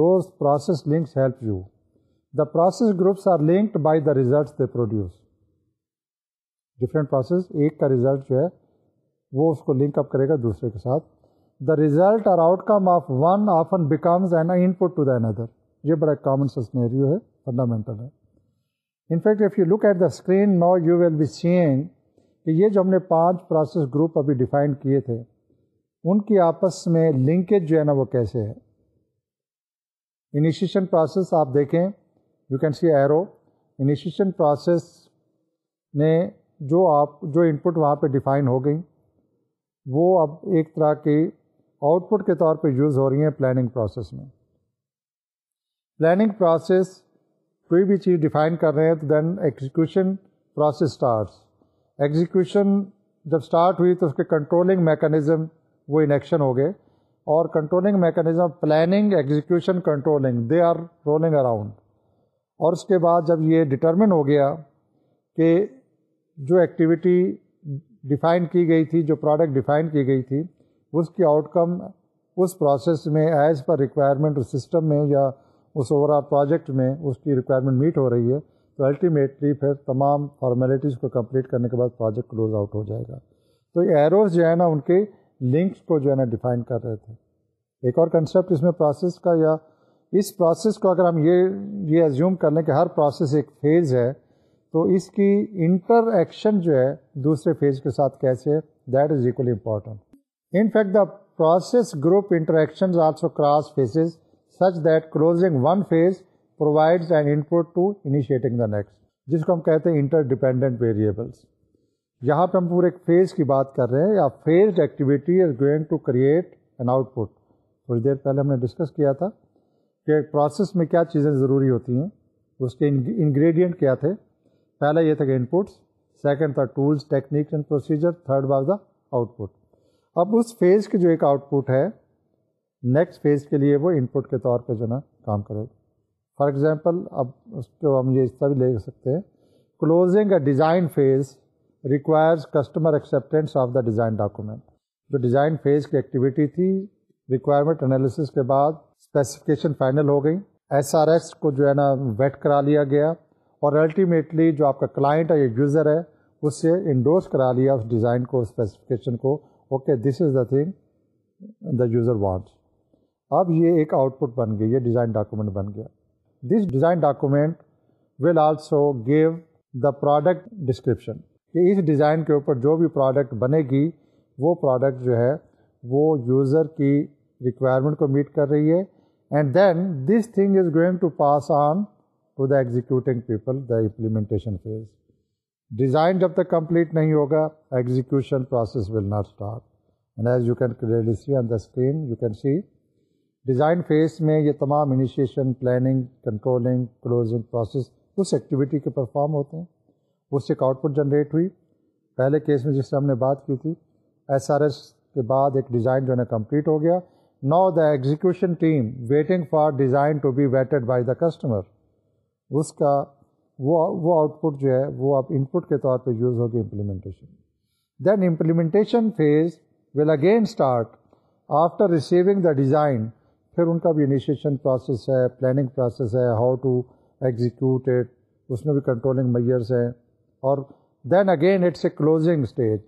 those process links help you the process groups are linked by the results they produce different process ایک کا ریزلٹ جو ہے وہ اس کو لنک اپ کرے گا دوسرے کے ساتھ دا ریزلٹ اور outcome of one of becomes an a input to then other یہ بڑا کامن سسنیریو ہے فنڈامنٹل ہے in fact if you look at the screen now you will be seeing کہ یہ جو ہم نے پانچ پروسیس گروپ ابھی ڈیفائن کیے تھے ان کی آپس میں لنکیج جو ہے نا وہ کیسے ہے انیشیشن پروسیس آپ دیکھیں you can see arrow initiation process نے جو آپ جو ان پٹ وہاں پہ ڈیفائن ہو گئیں وہ اب ایک طرح کی آؤٹ پٹ کے طور پہ یوز ہو رہی ہیں پلاننگ پروسیس میں پلاننگ پروسیس کوئی بھی چیز ڈیفائن کر رہے ہیں تو then execution process starts execution جب اسٹارٹ ہوئی تو اس کے کنٹرولنگ میکانزم وہ انیکشن ہو گئے اور controlling mechanism planning execution controlling they are rolling around اور اس کے بعد جب یہ ڈٹرمن ہو گیا کہ جو ایکٹیویٹی ڈیفائن کی گئی تھی جو پروڈکٹ ڈیفائن کی گئی تھی اس کی آؤٹ کم اس پروسیس میں ایز پر ریکوائرمنٹ اس سسٹم میں یا اس اوور آل پروجیکٹ میں اس کی ریکوائرمنٹ میٹ ہو رہی ہے تو الٹیمیٹلی پھر تمام فارمیلٹیز کو کمپلیٹ کرنے کے بعد پروجیکٹ کلوز آؤٹ ہو جائے گا تو ایروز جو ہے نا ان کے لنکس کو جو ہے نا ڈیفائن کر رہے تھے ایک اور کنسیپٹ اس میں پروسیس کا یا اس پروسیس کو اگر ہم یہ یہ ایزیوم کر لیں کہ ہر پروسیس ایک فیز ہے تو اس کی انٹر ایکشن جو ہے دوسرے فیز کے ساتھ کیسے ہے that is equally important in fact a process group interactions also cross phases such that closing one phase provides an input to initiating the next جس کو ہم کہتے ہیں انٹر ڈپینڈنٹ ویریبلس یہاں پہ ہم پورے فیز کی بات کر رہے ہیں یا phased activity is going to create an output تھوڑی دیر پہلے ہم نے ڈسکس کیا تھا کہ پروسیس میں کیا چیزیں ضروری ہوتی ہیں اس کے انگریڈینٹ کیا تھے پہلا یہ تھا کہ ان پٹس سیکنڈ تھا tools techniques and procedure third was the output اب اس فیز کی جو ایک آؤٹ پٹ ہے نیکسٹ فیز کے لیے وہ ان پٹ کے طور پہ جو نا کام کرے گا فار ایگزامپل اب اس کو ہم یہ اس طرح بھی لے سکتے ہیں closing a design phase requires customer acceptance of the design document جو ڈیزائن فیز کی ایکٹیویٹی تھی ریکوائرمنٹ انالیسس کے بعد اسپیسیفکیشن فائنل ہو گئی ایس آر ایس کو جو ہے نا ویٹ کرا لیا گیا اور الٹیمیٹلی جو آپ کا کلائنٹ ہے یا یوزر ہے اس سے انڈورس کرا لیا اس ڈیزائن کو اسپیسیفکیشن کو okay this is the thing the user wants اب یہ ایک آؤٹ پٹ بن گئی یہ ڈیزائن ڈاکومنٹ بن گیا this design document will also give the product description کہ اس ڈیزائن کے اوپر جو بھی پروڈکٹ بنے گی وہ پروڈکٹ جو ہے وہ یوزر کی ریکوائرمنٹ کو میٹ کر رہی ہے and then this thing is going to pass on to the executing people the implementation phase design جب تک کمپلیٹ نہیں ہوگا execution process will not start and as you can see on the screen you can see design phase میں یہ تمام initiation planning controlling closing process اس activity کے perform ہوتے ہیں اس سے ایک آؤٹ پٹ جنریٹ ہوئی پہلے کیس میں جس سے ہم نے بات کی تھی ایس آر ایس کے بعد ایک ڈیزائن جو ہے نا کمپلیٹ ہو گیا نا the execution team waiting for design to be vetted by the customer اس کا وہ وہ آؤٹ پٹ جو ہے وہ آپ ان پٹ کے طور پہ یوز ہوگی implementation then implementation phase will again start after receiving the design پھر ان کا بھی انیشیشن پروسیس ہے پلاننگ پروسیس ہے ہاؤ ٹو ایگزیکیوٹ ایٹ اس میں بھی کنٹرولنگ میئرس ہیں اور then again it's a closing stage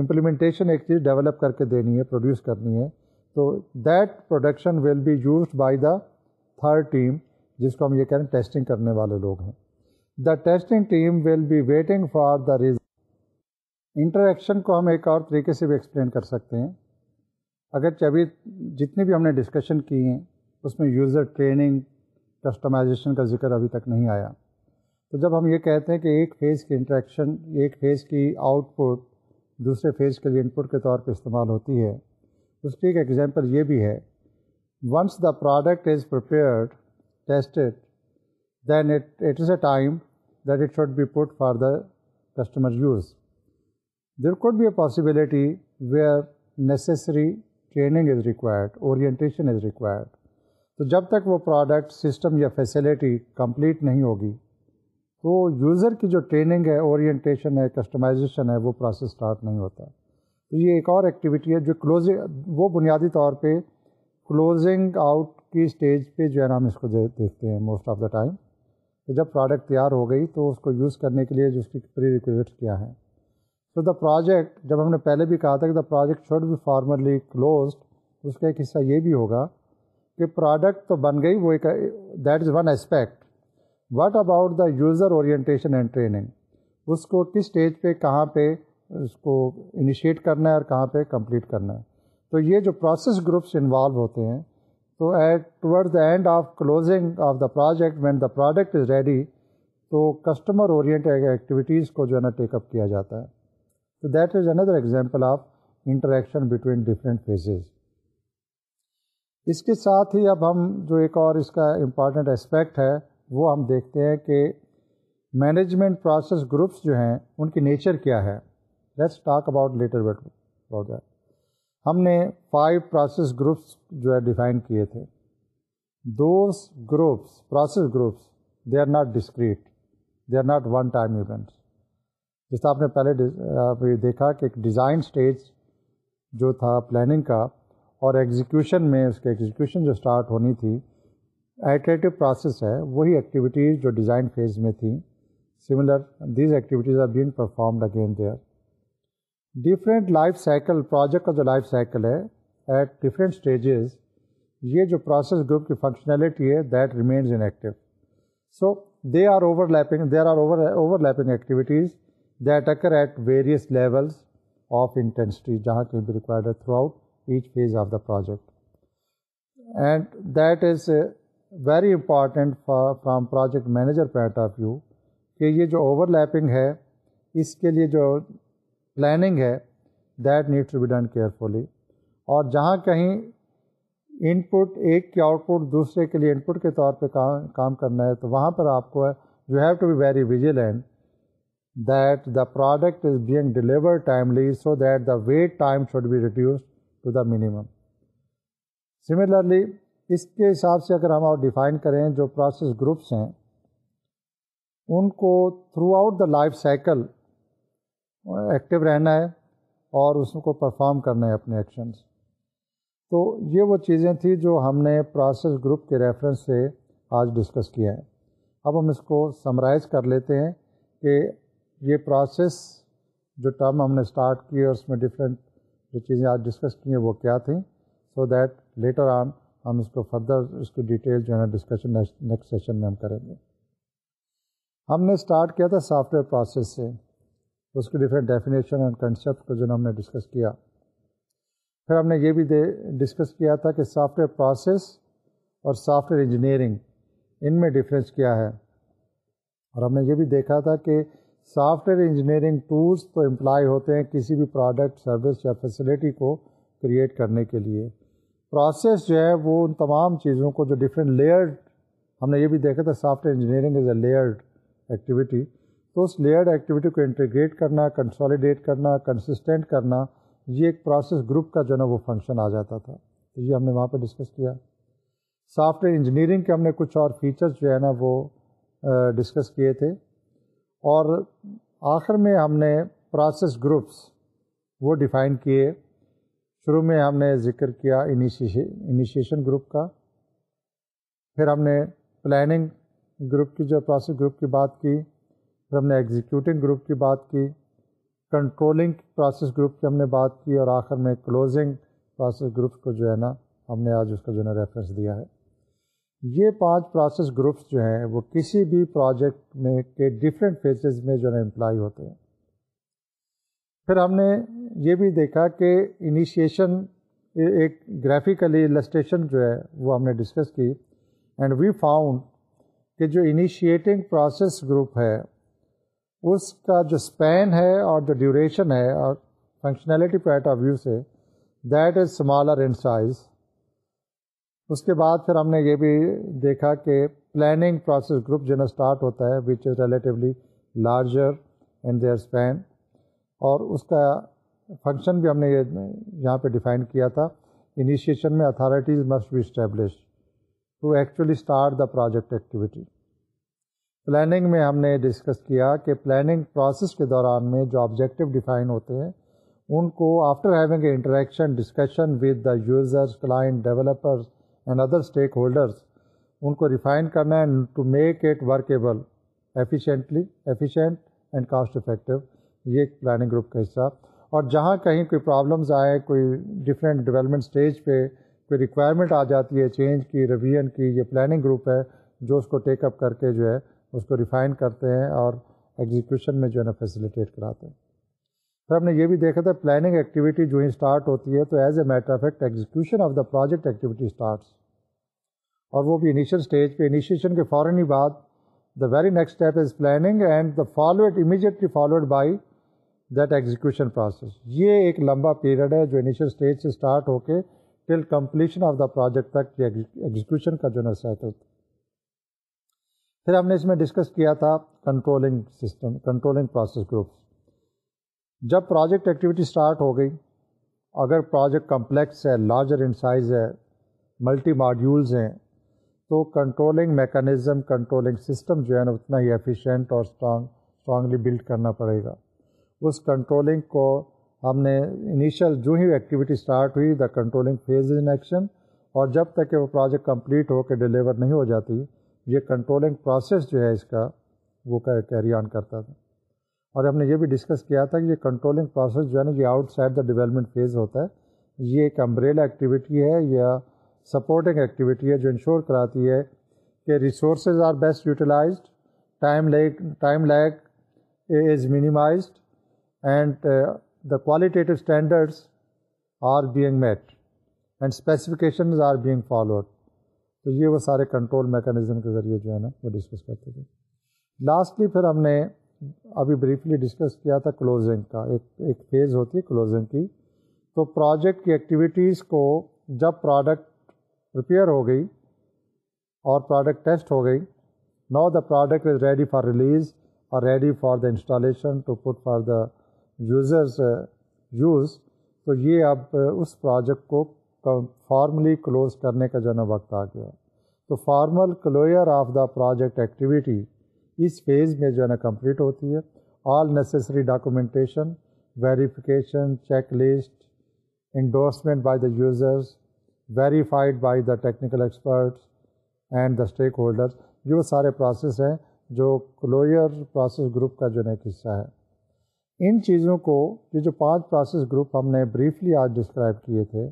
implementation ایک چیز ڈیولپ کر کے دینی ہے پروڈیوس کرنی ہے تو that production will be used by the third team جس کو ہم یہ کہہ رہے ہیں ٹیسٹنگ کرنے والے لوگ ہیں the testing team will be waiting for the result interaction کو ہم ایک اور طریقے سے بھی ایکسپلین کر سکتے ہیں اگر ابھی جتنی بھی ہم نے ڈسکشن کی ہیں اس میں یوزر ٹریننگ کسٹمائزیشن کا ذکر ابھی تک نہیں آیا تو جب ہم یہ کہتے ہیں کہ ایک فیز کی انٹریکشن ایک فیز کی آؤٹ پٹ دوسرے فیز کے لیے ان پٹ کے طور پہ استعمال ہوتی ہے اس کی ایک ایگزامپل یہ بھی ہے once the product is prepared tested then it at is a time that it should be put for the customer use that could be a possibility where necessary training is required orientation is required تو جب تک وہ product system یا facility complete نہیں ہوگی تو user کی جو ٹریننگ ہے اورینٹیشن ہے کسٹمائزیشن ہے وہ پروسیس اسٹارٹ نہیں ہوتا تو یہ ایک اور ایکٹیویٹی ہے جو کلوزنگ وہ بنیادی طور پہ کلوزنگ آؤٹ کی اسٹیج پہ جو ہے نا ہم اس کو دیکھتے ہیں موسٹ آف دا ٹائم تو جب پروڈکٹ تیار ہو گئی تو اس کو یوز کرنے کے لیے جو اس کی پری ریکویٹ کیا ہے سو دا پروجیکٹ جب ہم نے پہلے بھی کہا تھا کہ the project should be formally closed اس کا ایک حصہ یہ بھی ہوگا کہ پروڈکٹ تو بن گئی وہ ایک that is one aspect what about the user orientation and training اس کو کس اسٹیج پہ کہاں پہ اس کو انیشیٹ کرنا ہے اور کہاں پہ کمپلیٹ کرنا ہے تو یہ جو پروسیس گروپس انوالو ہوتے ہیں تو at toward the end of closing of the project when the product is ready تو کسٹمر اورینٹ ایکٹیویٹیز کو جو ہے نا ٹیک اپ کیا جاتا ہے تو that is another example of interaction between different phases اس کے ساتھ ہی اب ہم جو ایک اور اس کا امپارٹنٹ اسپیکٹ ہے وہ ہم دیکھتے ہیں کہ مینجمنٹ پروسیس گروپس جو ہیں ان کی نیچر کیا ہے let's talk about later wait about that ہم نے فائیو پروسیس گروپس جو ہے ڈیفائن کیے تھے those groups process groups they are not discrete they are not one time events طرح آپ نے پہلے دیکھا کہ ایک ڈیزائن اسٹیج جو تھا پلاننگ کا اور ایگزیکیوشن میں اس کے ایگزیکیوشن جو اسٹارٹ ہونی تھی ایٹریٹو پروسیس ہے وہی ایکٹیویٹیز جو ڈیزائن فیز میں تھیں similar these activities are being performed again there different life cycle project کا جو لائف سائیکل ہے ایٹ ڈفرینٹ اسٹیجز یہ جو پروسیس گروپ کی فنکشنالٹی ہے that remains in active so they are overlapping they are overlapping activities that occur at various levels of intensity جہاں کی required ہے throughout each phase of the project and that is very important from project manager point of view کہ یہ جو over lapping ہے اس کے لیے جو پلاننگ ہے that need to be done carefully اور جہاں کہیں ان پٹ ایک کی آؤٹ پٹ دوسرے کے لیے ان پٹ کے طور پہ کام کام کرنا ہے تو وہاں پر آپ کو you have to be very vigilant that the product is being deliver timely so that the wait time should be reduce to the minimum similarly اس کے حساب سے اگر ہم اور ڈیفائن کریں جو پروسیس گروپس ہیں ان کو throughout the life cycle active رہنا ہے اور اس کو پرفارم کرنا ہے اپنے ایکشنز تو یہ وہ چیزیں تھیں جو ہم نے پروسیس گروپ کے ریفرنس سے آج ڈسکس کیا ہے اب ہم اس کو سمرائز کر لیتے ہیں کہ یہ پروسیس جو ٹرم ہم نے اسٹارٹ کی اور اس میں ڈفرینٹ جو چیزیں آج ڈسکس کی ہیں وہ کیا تھیں سو دیٹ لیٹر آن ہم اس کو فردر اس کی ڈیٹیل جو ہے نا ڈسکشن نیکسٹ سیشن میں ہم کریں گے ہم نے اسٹارٹ کیا تھا سافٹ ویئر پروسیس سے اس کے ڈفرینٹ ڈیفینیشن اینڈ کنسیپٹ کو جو ہم نے ڈسکس کیا پھر ہم نے یہ بھی ڈسکس کیا تھا کہ سافٹ ویئر پروسیس اور سافٹ ویئر انجینئرنگ ان میں ڈفرینس کیا ہے اور ہم نے یہ بھی دیکھا تھا کہ سافٹ ویئر انجینئرنگ ٹولس تو امپلائی ہوتے ہیں کسی بھی پروڈکٹ سروس یا فیسلٹی کو کریٹ کرنے کے لیے پروسیس جو ہے وہ ان تمام چیزوں کو جو ڈفرینٹ لیئرڈ ہم نے یہ بھی دیکھا تھا software engineering is a layered activity تو اس لیئرڈ ایکٹیویٹی کو انٹیگریٹ کرنا کنسالیڈیٹ کرنا کنسسٹینٹ کرنا یہ ایک پروسیس گروپ کا جو ہے نا وہ فنکشن آ جاتا تھا تو یہ ہم نے وہاں پہ ڈسکس کیا سافٹ ویئر انجینئرنگ کے ہم نے کچھ اور فیچرز جو ہے نا وہ ڈسکس کیے تھے اور آخر میں ہم نے پروسیس گروپس وہ ڈیفائن کیے شروع میں ہم نے ذکر کیا انیشی انیشیشن گروپ کا پھر ہم نے پلاننگ گروپ کی جو پروسیس گروپ کی بات کی پھر ہم نے ایگزیکیوٹنگ گروپ کی بات کی کنٹرولنگ پروسیس گروپ کی ہم نے بات کی اور آخر میں کلوزنگ پروسیس گروپس کو جو ہے نا ہم نے آج اس کا جو ہے نا ریفرنس دیا ہے یہ پانچ پروسیس گروپس جو ہیں وہ کسی بھی پروجیکٹ میں کے ڈفرینٹ فیزز میں جو ہے نا امپلائی ہوتے ہیں پھر ہم نے یہ بھی دیکھا کہ انیشیشن ایک گرافیکلی گرافیکلیسٹیشن جو ہے وہ ہم نے ڈسکس کی اینڈ وی فاؤنڈ کہ جو انیشیٹنگ پروسیس گروپ ہے اس کا جو اسپین ہے اور جو ڈیوریشن ہے اور فنکشنالٹی پوائنٹ آف ویو سے that is smaller in size اس کے بعد پھر ہم نے یہ بھی دیکھا کہ پلاننگ پروسیس گروپ جو ہے نا اسٹارٹ ہوتا ہے which is relatively larger in their span اور اس کا فنکشن بھی ہم نے یہاں پہ ڈیفائن کیا تھا انیشیشن میں authorities must be establish to actually start the project activity planning میں ہم نے ڈسکس کیا کہ پلاننگ پروسیس کے دوران میں جو آبجیکٹیو ڈیفائن ہوتے ہیں ان کو after having a interaction discussion with the users client developers and other stakeholders ان کو ریفائن کرنا ہے to make it workable efficiently efficient and cost effective یہ ایک پلاننگ گروپ کا حصہ اور جہاں کہیں کوئی پرابلمز آئے کوئی ڈفرینٹ ڈیولپمنٹ اسٹیج پہ کوئی ریکوائرمنٹ آ جاتی ہے چینج کی ریویژن کی یہ پلاننگ گروپ ہے جو اس کو ٹیک اپ کر کے جو ہے اس کو ریفائن کرتے ہیں اور ایگزیکیوشن میں جو ہے نا فیسیلیٹیٹ کراتے ہیں پھر ہم نے یہ بھی دیکھا تھا پلاننگ ایکٹیویٹی جو ہی اسٹارٹ ہوتی ہے تو as a matter of fact execution of the project activity starts اور وہ بھی انیشیل اسٹیج پہ انیشیشن کے فوراً ہی بعد the very next step is planning and the followed immediately followed by that execution process یہ ایک لمبا پیریڈ ہے جو انیشیل اسٹیج سے اسٹارٹ ہو کے till completion of the project تک ایگزیکیوشن کا جو ہے نا سات پھر ہم نے اس میں ڈسکس کیا تھا controlling system controlling process groups جب پروجیکٹ ایکٹیویٹی اسٹارٹ ہو گئی اگر پروجیکٹ کمپلیکس ہے لارجر ان سائز ہے ملٹی ماڈیولز ہیں تو کنٹرولنگ میکانزم کنٹرولنگ سسٹم جو ہے نا اتنا ہی ایفیشینٹ اور اسٹرانگ اسٹرانگلی بلڈ کرنا پڑے گا اس کنٹرولنگ کو ہم نے انیشیل جو ہی ایکٹیویٹی اسٹارٹ ہوئی the controlling phase in action اور جب تک کہ وہ پروجیکٹ کمپلیٹ ہو کے ڈلیور نہیں ہو جاتی یہ کنٹرولنگ پروسیس جو ہے اس کا وہ کیری آن کرتا تھا اور ہم نے یہ بھی ڈسکس کیا تھا کہ یہ کنٹرولنگ پروسیس جو ہے نا یہ outside the development phase ہوتا ہے یہ ایک امبریلا ایکٹیویٹی ہے یا سپورٹنگ ایکٹیویٹی ہے جو انشور کراتی ہے کہ resources are best utilized time time leak leak is minimized and the qualitative standards are being met and specifications are being followed تو یہ وہ سارے کنٹرول میکانزم کے ذریعے جو ہے نا وہ ڈسکس کرتے تھے لاسٹلی پھر ہم نے ابھی بریفلی ڈسکس کیا تھا کلوزنگ کا ایک ایک فیز ہوتی ہے کلوزنگ کی تو پروجیکٹ کی ایکٹیویٹیز کو جب پروڈکٹ رپیئر ہو گئی اور پروڈکٹ ٹیسٹ ہو گئی now the product is ready for release اور ready for the installation to put for the users use تو یہ اب اس پروجیکٹ کو فارملی کلوز کرنے کا جو ہے نا وقت آ گیا تو formal closure of the project activity us phase میں جو ہے نا کمپلیٹ ہوتی ہے all necessary documentation verification check list endorsement by the users verified by the technical experts and the stakeholders یہ وہ سارے پروسیس ہیں جو کلوئر پروسیس گروپ کا جو ہے ایک حصہ ہے ان چیزوں کو یہ جو پانچ پروسیس گروپ ہم نے بریفلی آج ڈسکرائب کیے تھے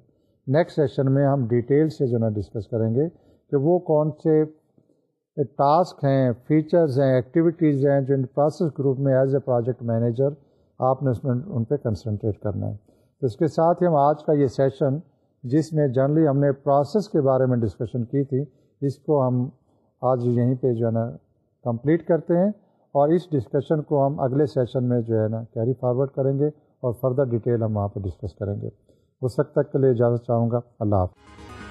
نیکسٹ سیشن میں ہم ڈیٹیل سے جو ہے نا ڈسکس کریں گے کہ وہ کون سے ٹاسک ہیں فیچرز ہیں ایکٹیویٹیز ہیں جو ان پروسیس گروپ میں ایز اے پروجیکٹ مینیجر آپ نے اس میں ان پہ کنسنٹریٹ کرنا ہے تو اس کے ساتھ ہی ہم آج کا یہ سیشن جس میں جنرلی ہم نے پروسیس کے بارے میں ڈسکشن کی تھی اس کو ہم آج یہیں پہ جو ہے نا کمپلیٹ کرتے ہیں اور اس ڈسکشن کو ہم اگلے سیشن میں جو ہے نا کیری فارورڈ کریں گے اور فردر ڈیٹیل ہم وہاں پہ ڈسکس کریں گے اس وقت تک کے لیے اجازت چاہوں گا اللہ حافظ